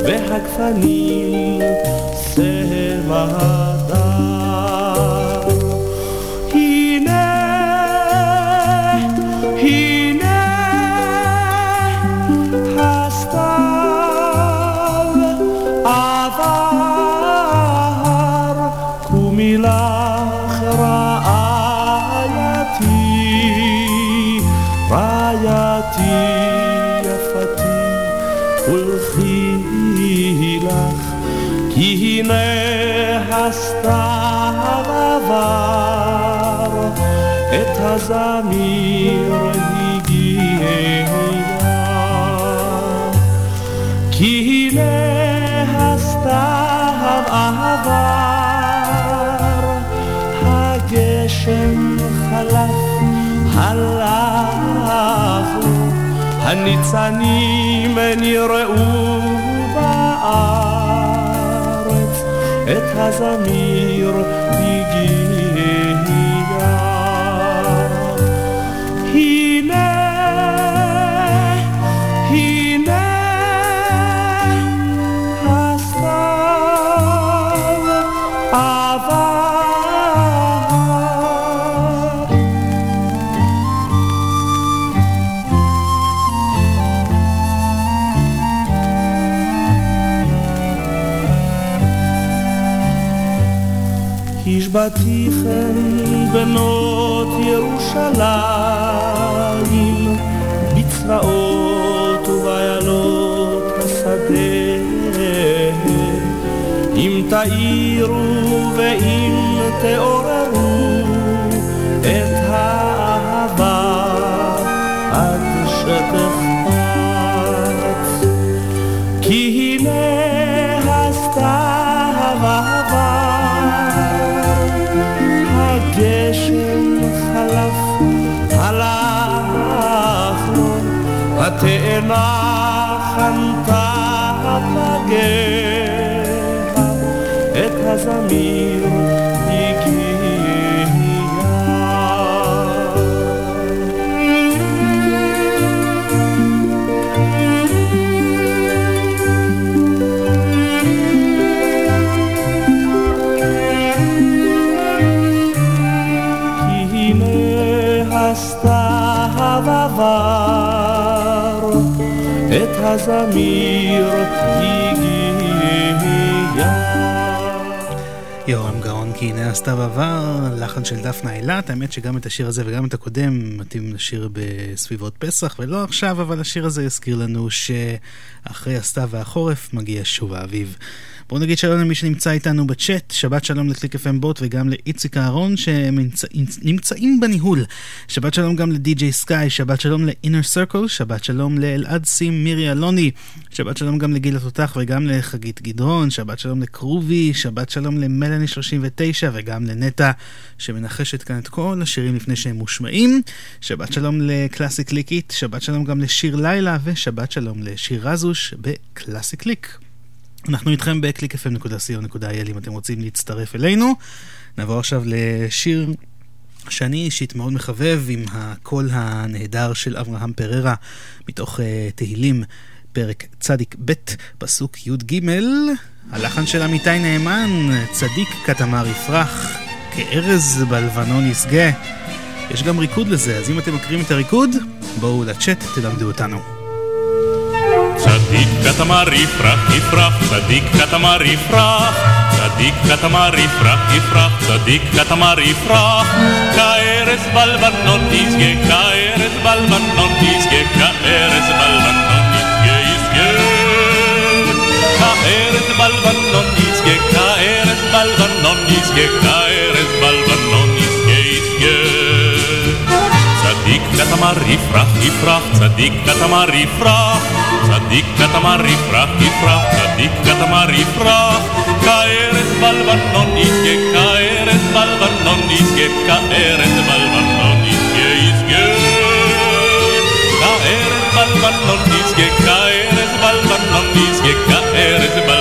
והגפנים סמדר. הניצנים נראו בארץ, את הזמיר השבתיכם בנות ירושלים בצבאות ובעיינות השדה אם תאירו ואם תעוררו התאנה חנתה בגאה את הזמיר הסתיו עבר, את הזמיר הגיע. יורם גאון, כי הנה הסתיו עבר, לחן של דפנה אילת. האמת שגם את השיר הזה וגם את הקודם מתאים לשיר בסביבות פסח, ולא עכשיו, אבל השיר הזה הזכיר לנו שאחרי הסתיו והחורף מגיע שוב האביב. בואו נגיד שלום למי שנמצא איתנו בצ'אט, שבת שלום לקליק FM בוט וגם לאיציק אהרון שנמצאים בניהול. שבת שלום גם לדי.ג'יי סקאי, שבת שלום ל-Inner Circle, שבת שלום לאלעד סים מירי אלוני, שבת שלום גם לגיל התותח וגם לחגית גדרון, שבת שלום לקרובי, שבת שלום למלאני 39 וגם לנטע שמנחשת כאן את כל השירים לפני שהם מושמעים. שבת שלום לקלאסי קליקית, שבת שלום גם לשיר לילה ושבת שלום לשיר רזוש בקלאסי קליק. אנחנו איתכם ב-clickfm.co.il אם אתם רוצים להצטרף אלינו. נעבור עכשיו לשיר שאני אישית מאוד מחבב עם הקול הנהדר של אברהם פררה מתוך uh, תהילים, פרק צדיק ב', פסוק י"ג, הלחן של עמיתי נאמן, צדיק כתמר יפרח, כארז בלבנון ישגה. יש גם ריקוד לזה, אז אם אתם מכירים את הריקוד, בואו לצ'אט, תלמדו אותנו. צדיק כתמר יפרח יפרח, צדיק כתמר יפרח, צדיק כתמר יפרח יפרח, צדיק כתמר יפרח, כארז בלבנון ישגה, כארז בלבנון ישגה, כארז בלבנון ישגה ישגה, כארז בלבנון ישגה, כארז יזכה, כארז בלבנון יזכה, צדיק כתמר יפרח, יפרח, צדיק כתמר יפרח, צדיק כתמר יפרח, יפרח, צדיק כתמר יפרח, כארז בלבנון יזכה, כארז בלבנון יזכה, כארז בלבנון יזכה, יזכה. כארז בלבנון יזכה, כארז בלבנון יזכה, כארז בלבנון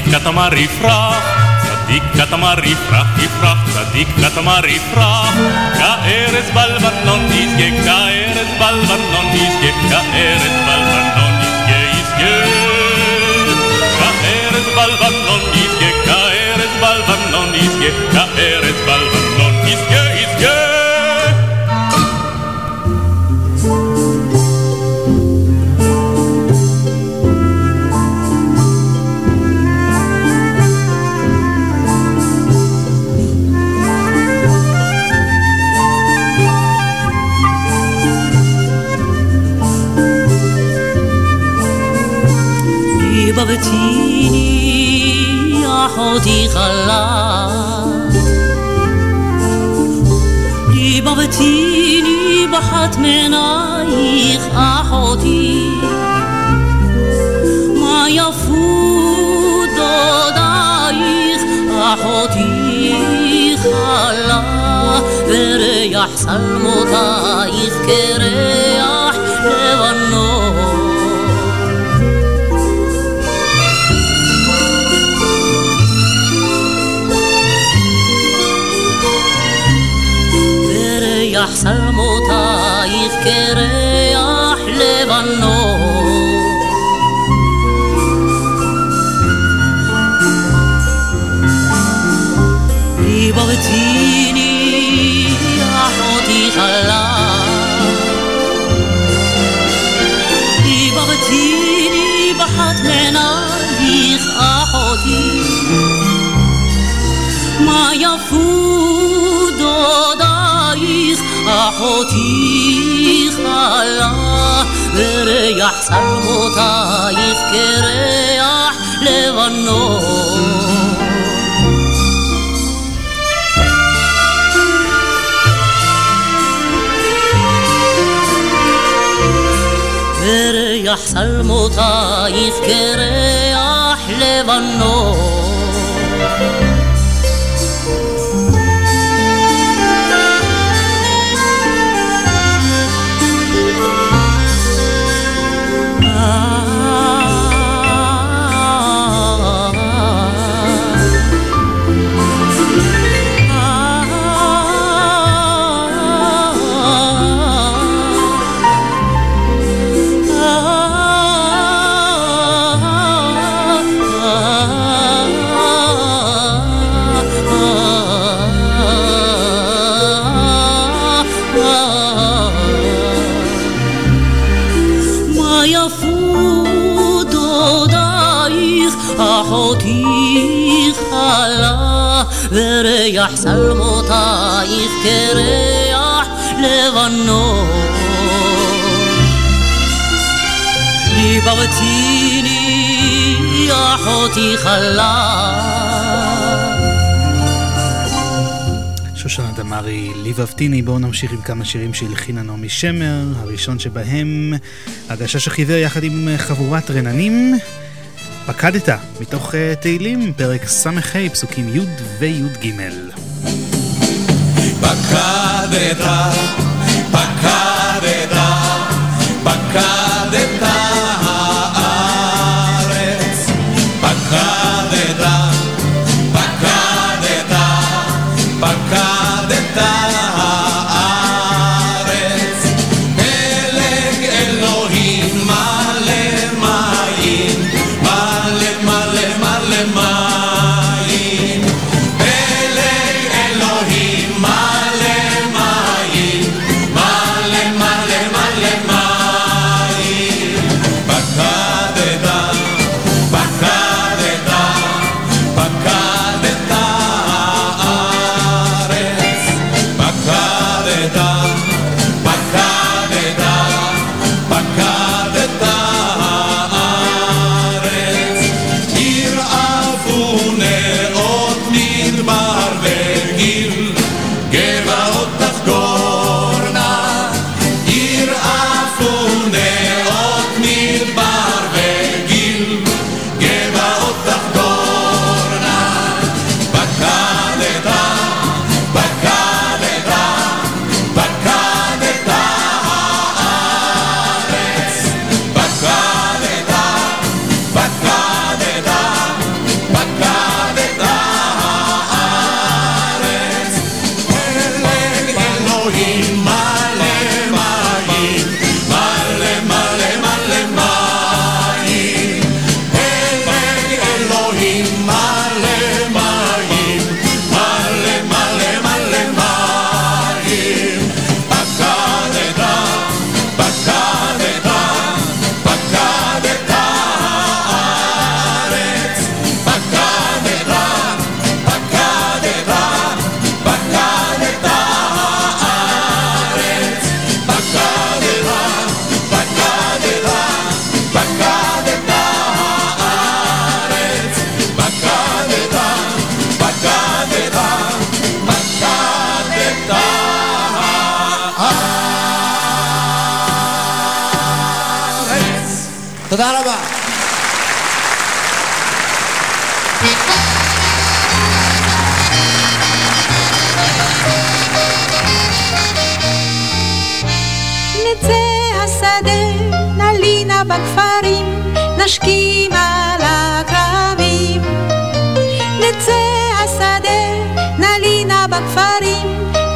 צדיק כתמר יפרח, צדיק כתמר יפרח יפרח, צדיק כתמר יפרח, כארז בלבנון יזכה, כארז בלבנון יזכה, כארז בלבנון יזכה, יזכה. כארז בלבנון יזכה, כארז בלבנון יזכה, כארז בלבנון דיבבתי אחותי חלה דיבבתי ניבחת מעינייך אחותי מה יפו דודייך אחותי חלה וריח שלמותייך כריח לבנון כריח לבנון דיבבתיני אחותי חלה. דיבבתיני בחת מעינייך אחותי. מה יפו דודייך אחותי חלה וריח שלמותייך כריח לבנון וריח שלמותייך כריח לבנון מה וריח שלמותייך כריח לבנון דיברתיני אחותי חלה שושנה דמארי, ליבבתיני, בואו נמשיך עם כמה שירים שהלחינה נעמי שמר, הראשון שבהם הגשש החיוור יחד עם חבורת רננים. פקדת, מתוך אה, תהילים, פרק ס"ה, פסוקים י' וי"ג. פקדת, פקדת, פקדת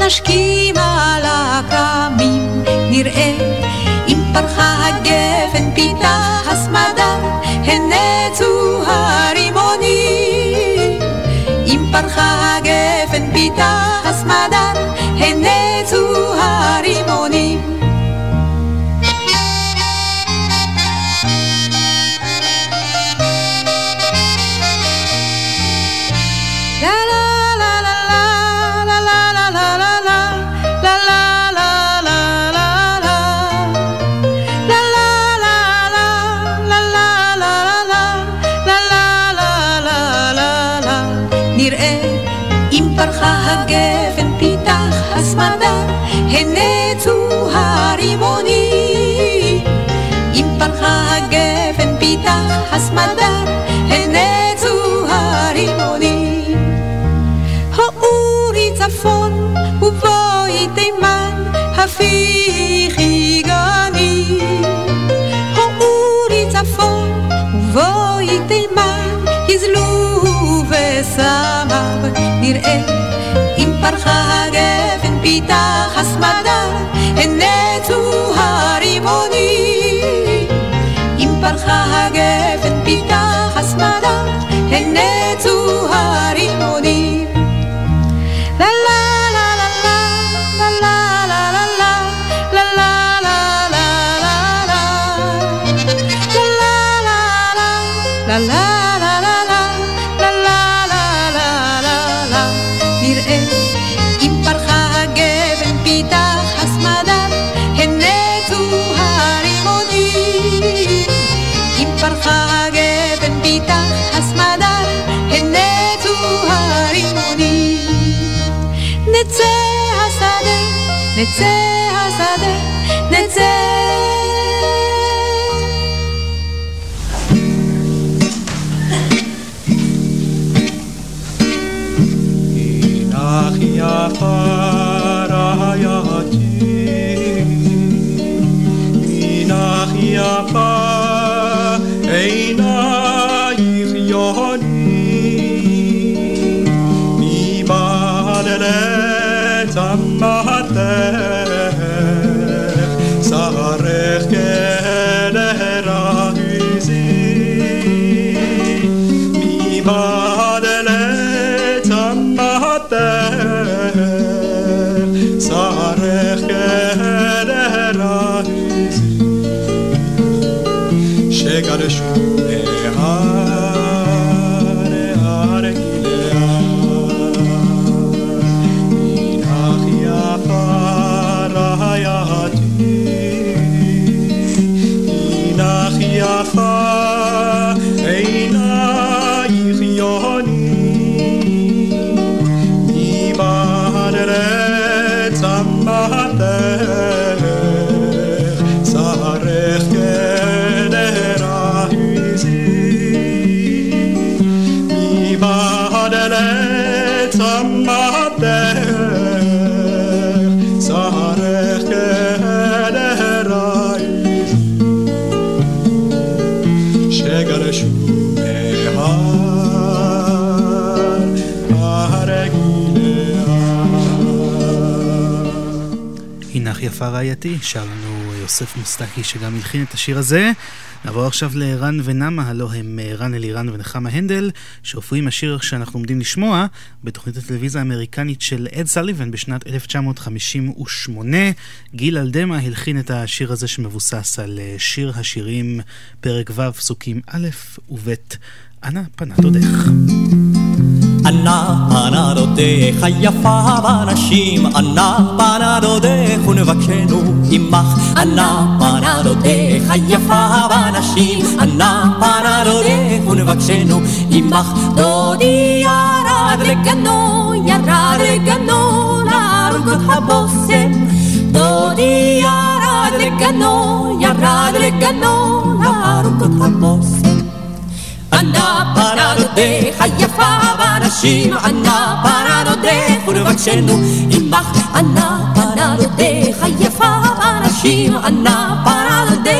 נשכים על הקמים, נראה אם פרחה הגפן פיתה הסמדה, הנצו הרימונים. אם פרחה הגפן פיתה הסמדה, הסמדר, הנצו הרימונים. האורי צפון ובואי תימן, הפיכי גנים. האורי צפון ובואי תימן, יזלו וסמיו נראה. אם פרחה הגפן פיתח הסמדר, הנצו הרימונים. פרחה הגפן ההצמדה הן נצוהרים עודים נצא השדה, נצא. Bye. stairs. לך יפה רעייתי, שר לנו יוסף מוסטקי שגם הלחין את השיר הזה. נעבור עכשיו לרן ונמה, הלו הם אה, רן אלירן ונחמה הנדל, שהופיעו עם השיר שאנחנו עומדים לשמוע בתוכנית הטלוויזיה האמריקנית של אד סליבן בשנת 1958. גיל אלדמה הלחין את השיר הזה שמבוסס על אה, שיר השירים, פרק ו', פסוקים א' וב', אנא פנה דודך. אנה פנה דודך היפה בנשים, אנה פנה דודך ונבקשנו עמך. אנה פנה דודך היפה בנשים, אנה פנה דודך ונבקשנו עמך. דודי ירד לגנו, ירד לגנו, להרוג הבושם. דודי ירד לגנו, ירד לגנו, להרוג הבושם. אנה פנה דודך היפה בנשים, אנה פנה דודך ולבקשנו עמך. אנה פנה דודך היפה בנשים, אנה פנה דודך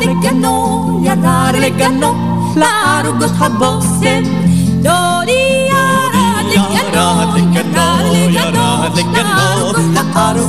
לגנו, ירד לגנו, להרוג הבושם. ירד לגנו, ירד לגנו, להרוג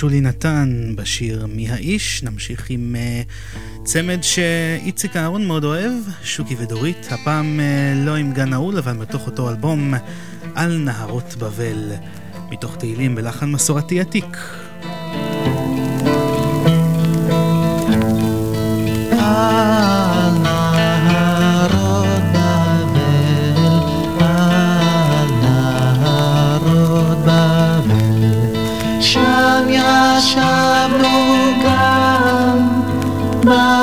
שולי נתן בשיר "מי האיש". נמשיך עם uh, צמד שאיציק אהרון מאוד אוהב, שוקי ודורית, הפעם uh, לא עם גן נעול, אבל מתוך אותו אלבום, "על נהרות בבל", מתוך תהילים בלחן מסורתי עתיק. Shiva.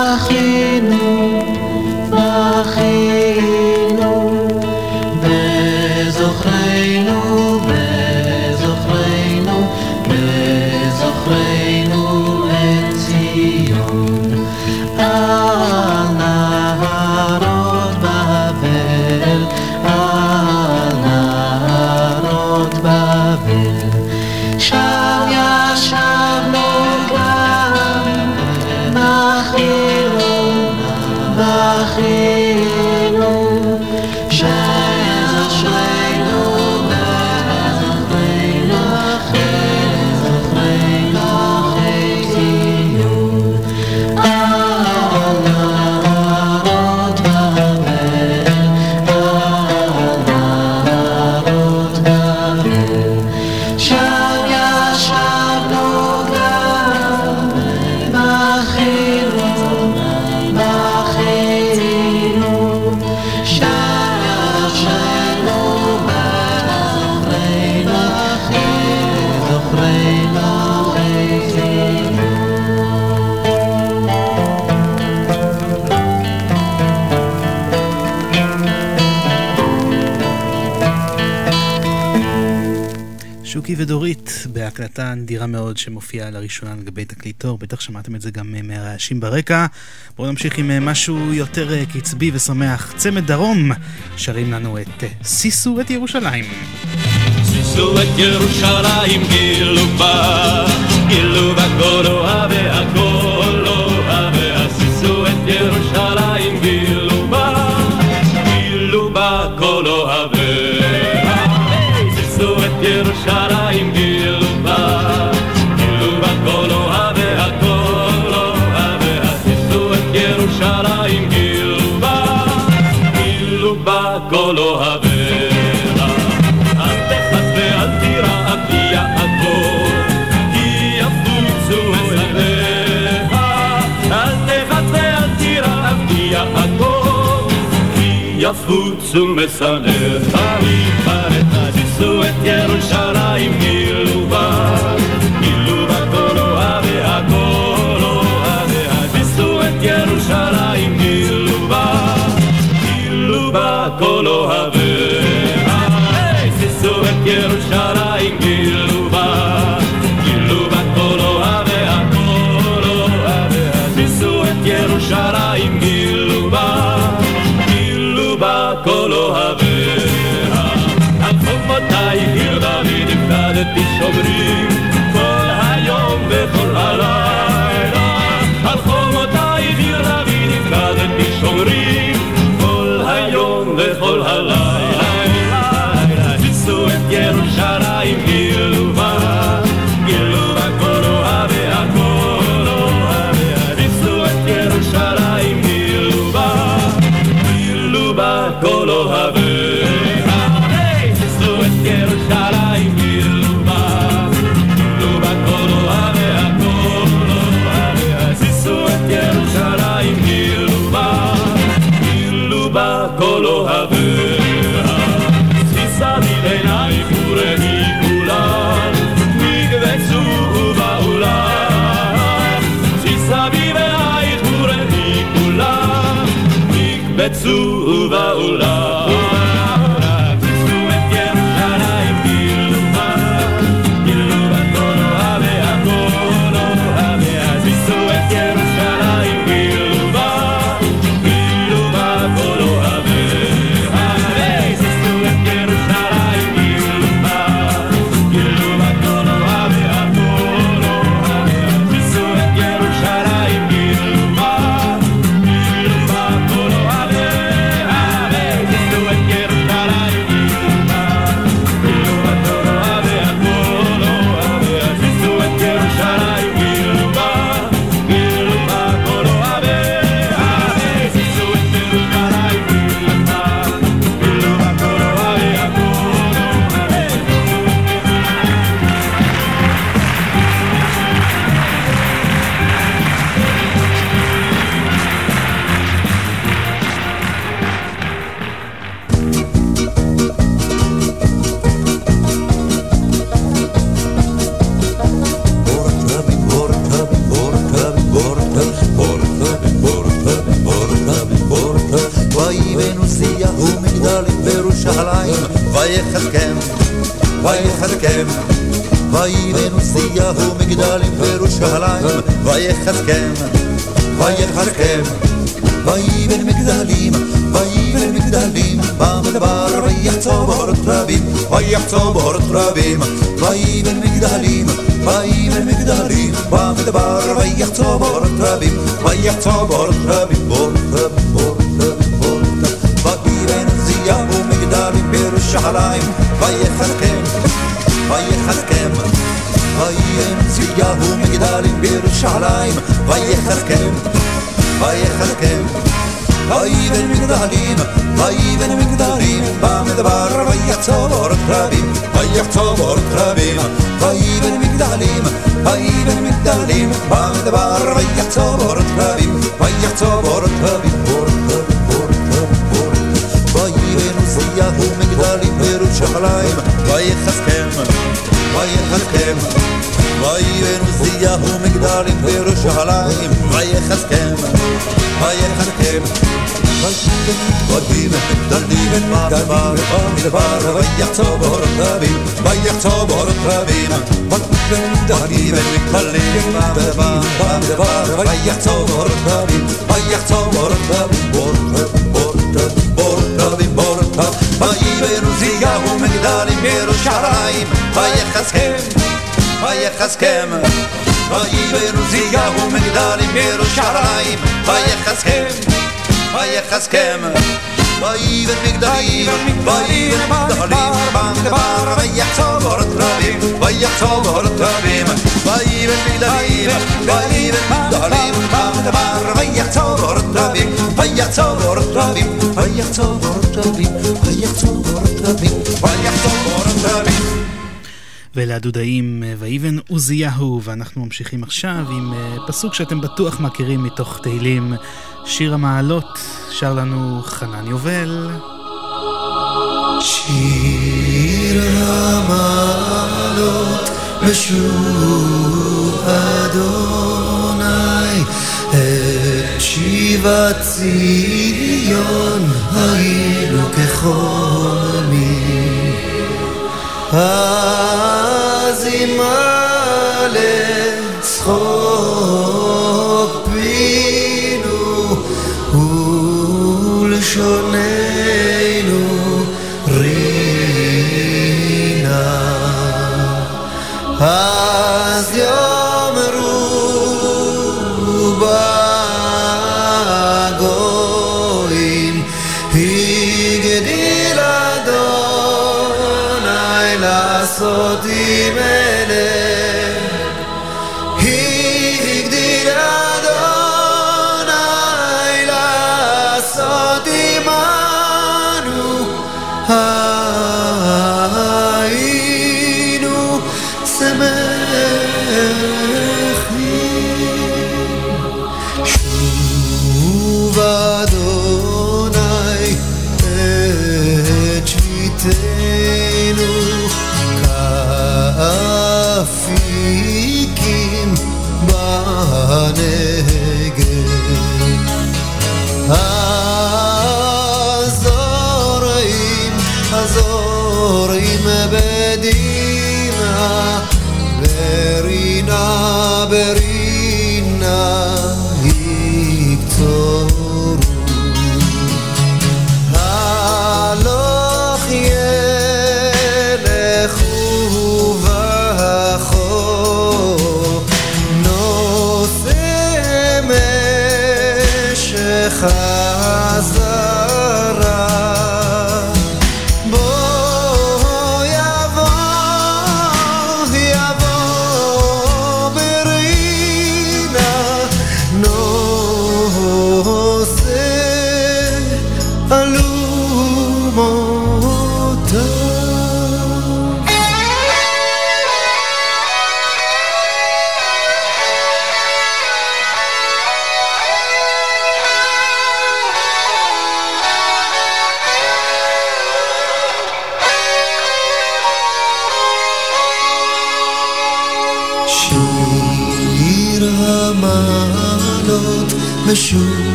הקלטה נדירה מאוד שמופיעה לראשונה על גבי תקליטור, בטח שמעתם את זה גם אה, מהרעשים ברקע. בואו נמשיך עם אה, משהו יותר אה, קצבי ושמח. צמד דרום שרים לנו את סיסו את ירושלים. סיסו את ירושלים גילו בה, גילו בה כל אוהב והכל אוהב, סיסו את ירושלים גילו בה, גילו בה כל אוהב. בחוץ ומסנן. תמיד ברחת ניסו את ירושלים מלובה שומרים כל היום וכל הלילה. על חומותייך עיר דוד הפקדתי שומרים. azul. ויבן עוזיהו מגדלים בירושלים, ויחזקם, ויחזקם, ויבן מגדלים, ויבן מגדלים, במדבר ויחצוב אורות רבים, ויחצוב אורות רבים, ויבן מגדלים, ויבן מגדלים, במדבר ויחצוב אורות רבים, ויחצוב אורות רבים, אורות רבים, אורות רבים, אורות רבים, ויבן עוזיהו מגדלים בירושלים, ויחזקם, ויחזקם, ויבן עוזיהו מגדלים בירושלים, ויחזקם, ויחזקם, ויבן מגדלים, ויבן מגדלים, במדבר ויחצוב אורות רבים, ויחצוב אורות רבים, ויבן מגדלים, ויבן מגדלים, במדבר ויחצוב אורות רבים, ויחצוב אורות רבים, אורות רבים, עוזיהו מגדלים בירושלים, ויחזקם, ויחזקם, ויבן עוזיהו מגדלים בירושלים, ויחזקם, ויחזקם, ויבן מגדלים במדבר, במדבר, ויחצוב אורות רבים, ויחצוב אורות רבים, ויבן מגדלים במדבר, במדבר, ויחצוב אורות רבים, ויחצוב אורות רבים, אורות אורות אורות רבים, ויבן עוזיהו מגדלים בירושלים, ויחזקם, ויחזקם, ויבן עוזיהו מגדלים בירושלים, ויחזקם, ויחזקם, ויבן מגדלים, ויבן מגדלים, במדבר, ויחצוב אורות רבים, ויחצוב אורות רבים, ויבן מגדלים, ויבן מגדלים, במדבר, ויחצוב אורות רבים, ויחצוב אורות רבים, ויחצוב אורות רבים, ויחצוב אורות רבים, ויחצוב אורות רבים. ואלה הדודאים אה, ויבן עוזיהו, ואנחנו ממשיכים עכשיו עם אה, פסוק שאתם בטוח מכירים מתוך תהילים, שיר המעלות, שר לנו חנן יובל. שיר המעלות בשוב אדוני את שיבת ציון היינו כחולמים אז ימלא צחוק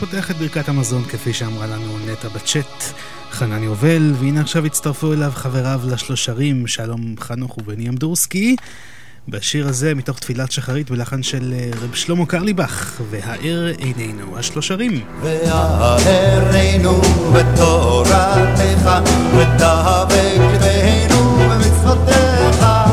פותח את ברכת המזון כפי שאמרה לנו נטע בצ'אט, חנן יובל, והנה עכשיו הצטרפו אליו חבריו לשלושרים, שלום חנוך ובני אמדורסקי, בשיר הזה מתוך תפילת שחרית בלחן של אה, רב שלמה קרליבך, והאר עינינו השלושרים. והאר עינינו בתורתך, ותאבק בינו במצוותיך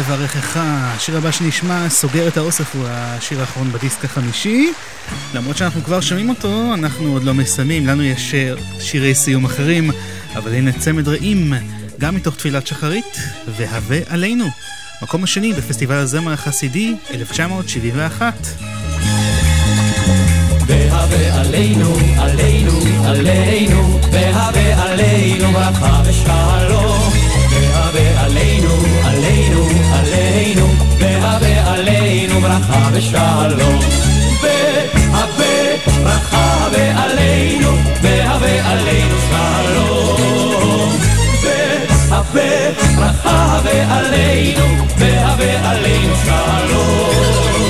יברכך, השיר הבא שנשמע סוגר את האוסף הוא השיר האחרון בדיסק החמישי. למרות שאנחנו כבר שומעים אותו, אנחנו עוד לא מסיימים, לנו יש אה, שירי סיום אחרים, אבל הנה צמד רעים, גם מתוך תפילת שחרית, והווה עלינו. מקום השני בפסטיבל הזמר החסידי, 1971. והווה עלינו, עלינו, עלינו, והווה עלינו ברכה ושלום. עלינו, והווה עלינו ברכה ושלום. והווה ברכה ועלינו, והווה עלינו שלום. והווה ברכה ועלינו, והווה עלינו שלום.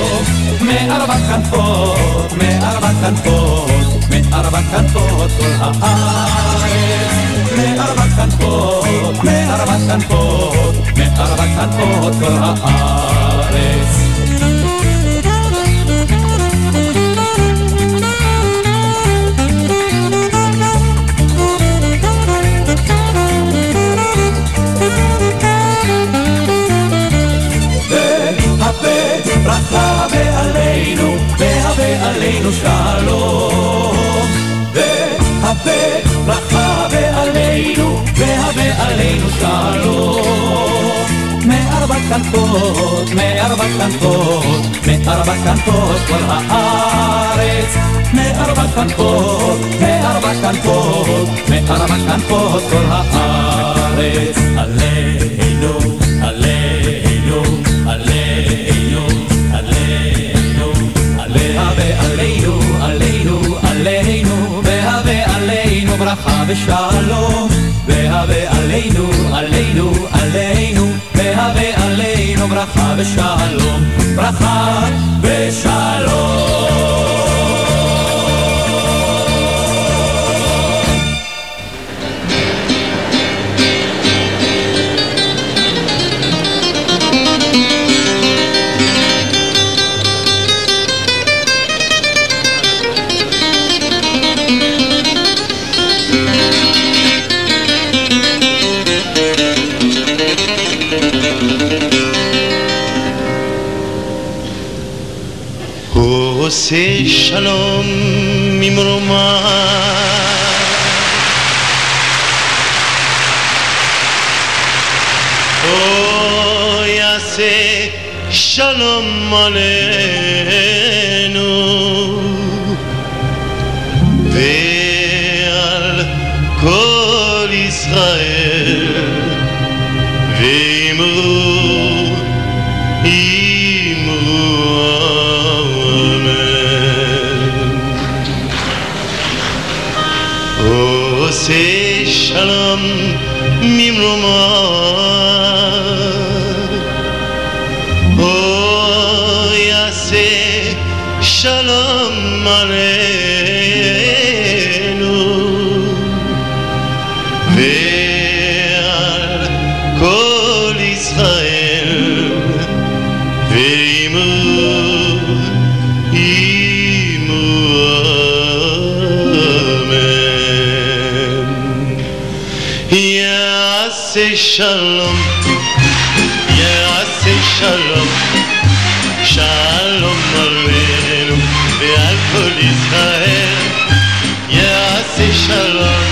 מארבע כנפות, מארבע כנפות, מארבע כנפות כל הארץ. מארבע כנפות, מארבע כנפות, מארבע כנפות כל הארץ. והווה ברכה ועלינו, והווה עלינו שלום. והווה ברכה ועלינו, והווה עלינו שלום. מארבע כנפות, מארבע כנפות, מארבע כנפות כל הארץ. מארבע כנפות, מארבע כנפות, מארבע כנפות כל הארץ. עלינו, עלינו, ברכה ושלום. והווה עלינו, עלינו, עלינו, והווה עלינו ברכה ושלום. ברכה ושלום. עושה שלום ממרומה. הוא יעשה שלום עלינו עושה שלום אמן יעשה שלום שלום, שלום עלינו ועל כל ישראל. יעשה שלום,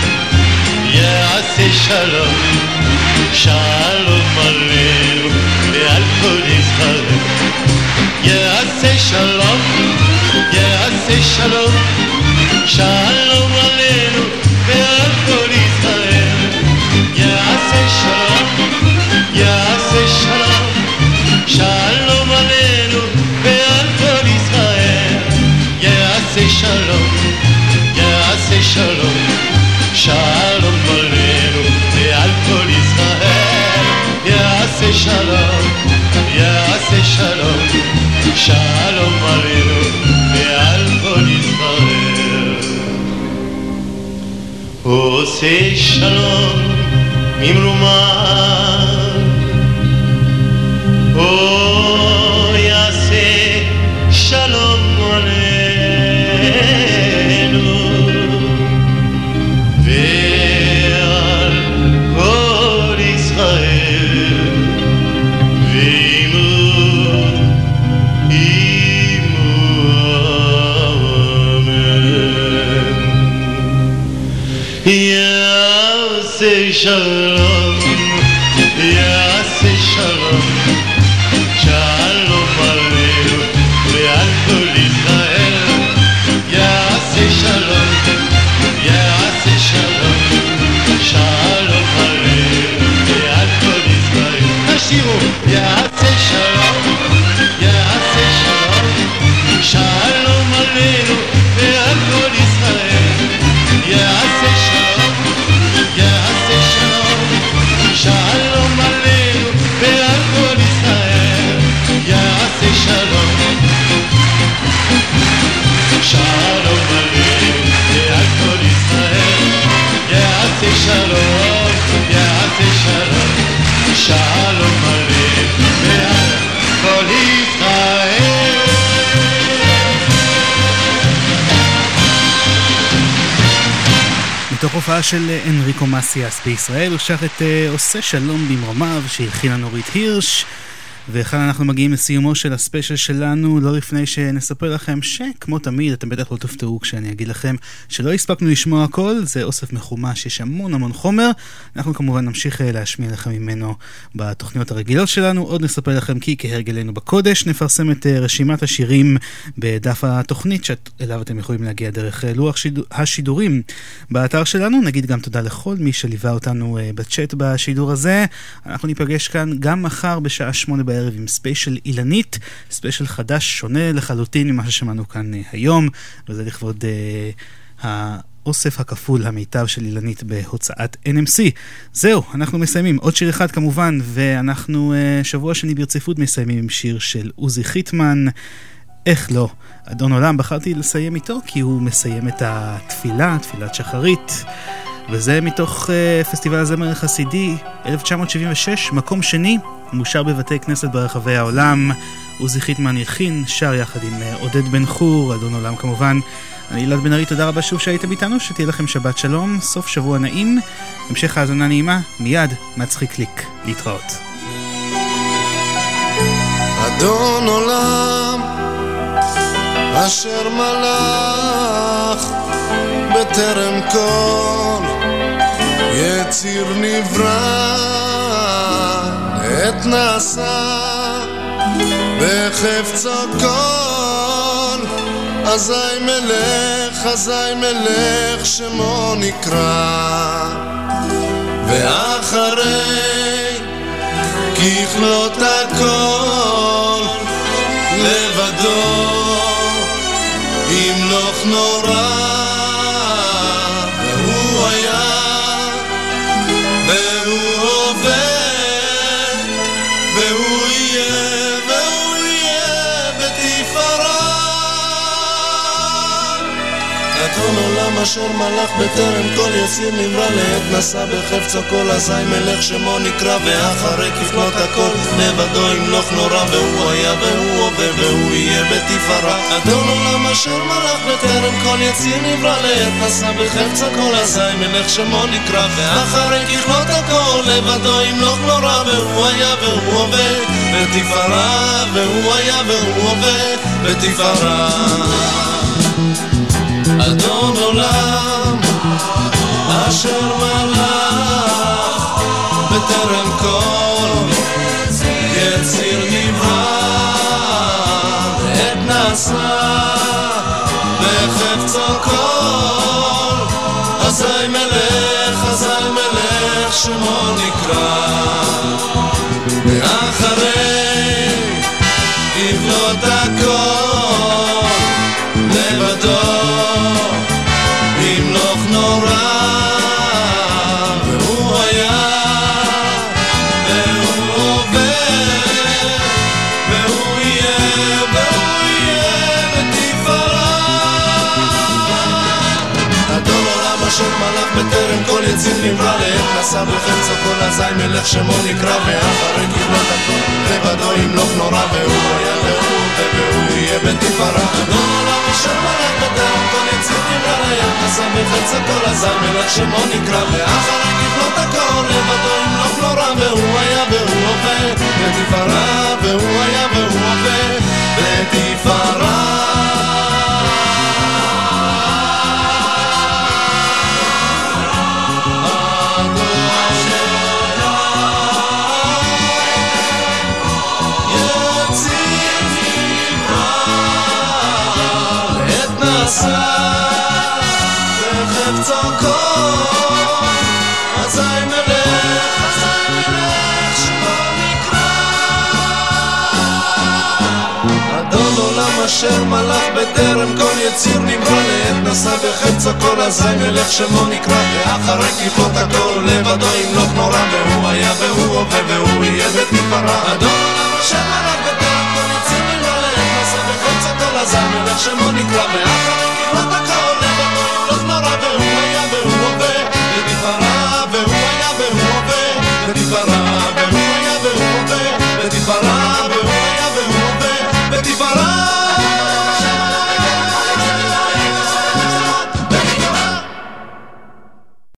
יעשה שלום, שלום שלום, יעשה שלום, שלום עלינו ועל כל ישראל. עושה שלום ממרומן, של אה, אנריקו מסיאס בישראל, הוא שר את אה, עושה שלום במרומיו, שהלחינה נורית הירש. וכאן אנחנו מגיעים לסיומו של הספיישל שלנו, לא לפני שנספר לכם שכמו תמיד, אתם בטח לא תופתעו כשאני אגיד לכם שלא הספקנו לשמוע הכל, זה אוסף מחומש, יש המון המון חומר. אנחנו כמובן נמשיך אה, להשמיע לכם ממנו בתוכניות הרגילות שלנו. עוד נספר לכם כי כהרגלנו בקודש, נפרסם את אה, רשימת השירים בדף התוכנית, שאליו אתם יכולים להגיע דרך אה, לוח שידור, השידורים באתר שלנו. נגיד גם תודה לכל מי שליווה אותנו בצ'אט בשידור הזה. אנחנו ניפגש כאן גם מחר בשעה שמונה בערב עם ספיישל אילנית, ספיישל חדש, שונה לחלוטין ממה ששמענו כאן אה, היום, וזה לכבוד אה, האוסף הכפול המיטב של אילנית בהוצאת NMC. זהו, אנחנו מסיימים. עוד שיר אחד כמובן, ואנחנו אה, שבוע שני ברציפות מסיימים עם שיר של עוזי חיטמן. איך לא? אדון עולם, בחרתי לסיים איתו כי הוא מסיים את התפילה, תפילת שחרית. וזה מתוך uh, פסטיבל הזמר החסידי 1976, מקום שני, מושר בבתי כנסת ברחבי העולם. עוזי חיטמן הלחין, שר יחד עם uh, עודד בן חור, אדון עולם כמובן. אני אלעד בן ארי, תודה רבה שוב שהייתם איתנו, שתהיה לכם שבת שלום, סוף שבוע נעים, המשך האזנה נעימה, מיד מצחיק קליק, להתראות. אדון עולם, אשר מלך בטרם כל יציר נברא, עת נעשה בחפצו כל, אזי מלך, אזי מלך שמו נקרא, ואחרי ככלות הכל לבדו ימלוך נורא והוא היה והוא אדון עולם אשר מלך בטרם כל יציר נברא לעת נשא בחפצו כל אזי מלך שמו נקרא ואחרי כפלות הכל לבדו ימלוך נורא והוא היה והוא הווה והוא יהיה בתפארה אדון עולם אשר מלך בטרם כל יציר נברא לעת נשא בחפצו כל אזי מלך שמו נקרא ואחרי ככלות הכל לבדו ימלוך נורא והוא היה והוא הווה בתפארה, והוא היה והוא הווה בתפארה. אדון עולם, אשר מלך בטרם כל יציר נברא, עת נשא בחפצו כל, אזי מלך, אזי מלך שמו נקרא. ואחרי יבלוט הכל לבדו לעת נשא בחפצו כל אזי מלך שמו נקרא ואחרי כבלות הכל לבדו ימלוך נורא והוא היה והוא והוא יהיה בתפארה אדון עולם אשר מלך בטרם כל יציר נברא לעת נשא בחפצו כל אזי מלך שמו נקרא ואחרי כבלות הכל לבדו ימלוך נורא והוא היה והוא הווה. בתפארה והוא היה והוא הווה. בתפארה אשר מלך בטרם כל יציר נברא לעת נשא בחפצו כל אזי מלך שמו נקרא ואחרי כיפות הכל לבדו ימלוך נורא והוא היה והוא הווה והוא יהיה בתפארה אדון עולם אשר מלך בטרם כל יציר נברא לעת נשא בחפצו כל אזי מלך שמו נקרא ואחרי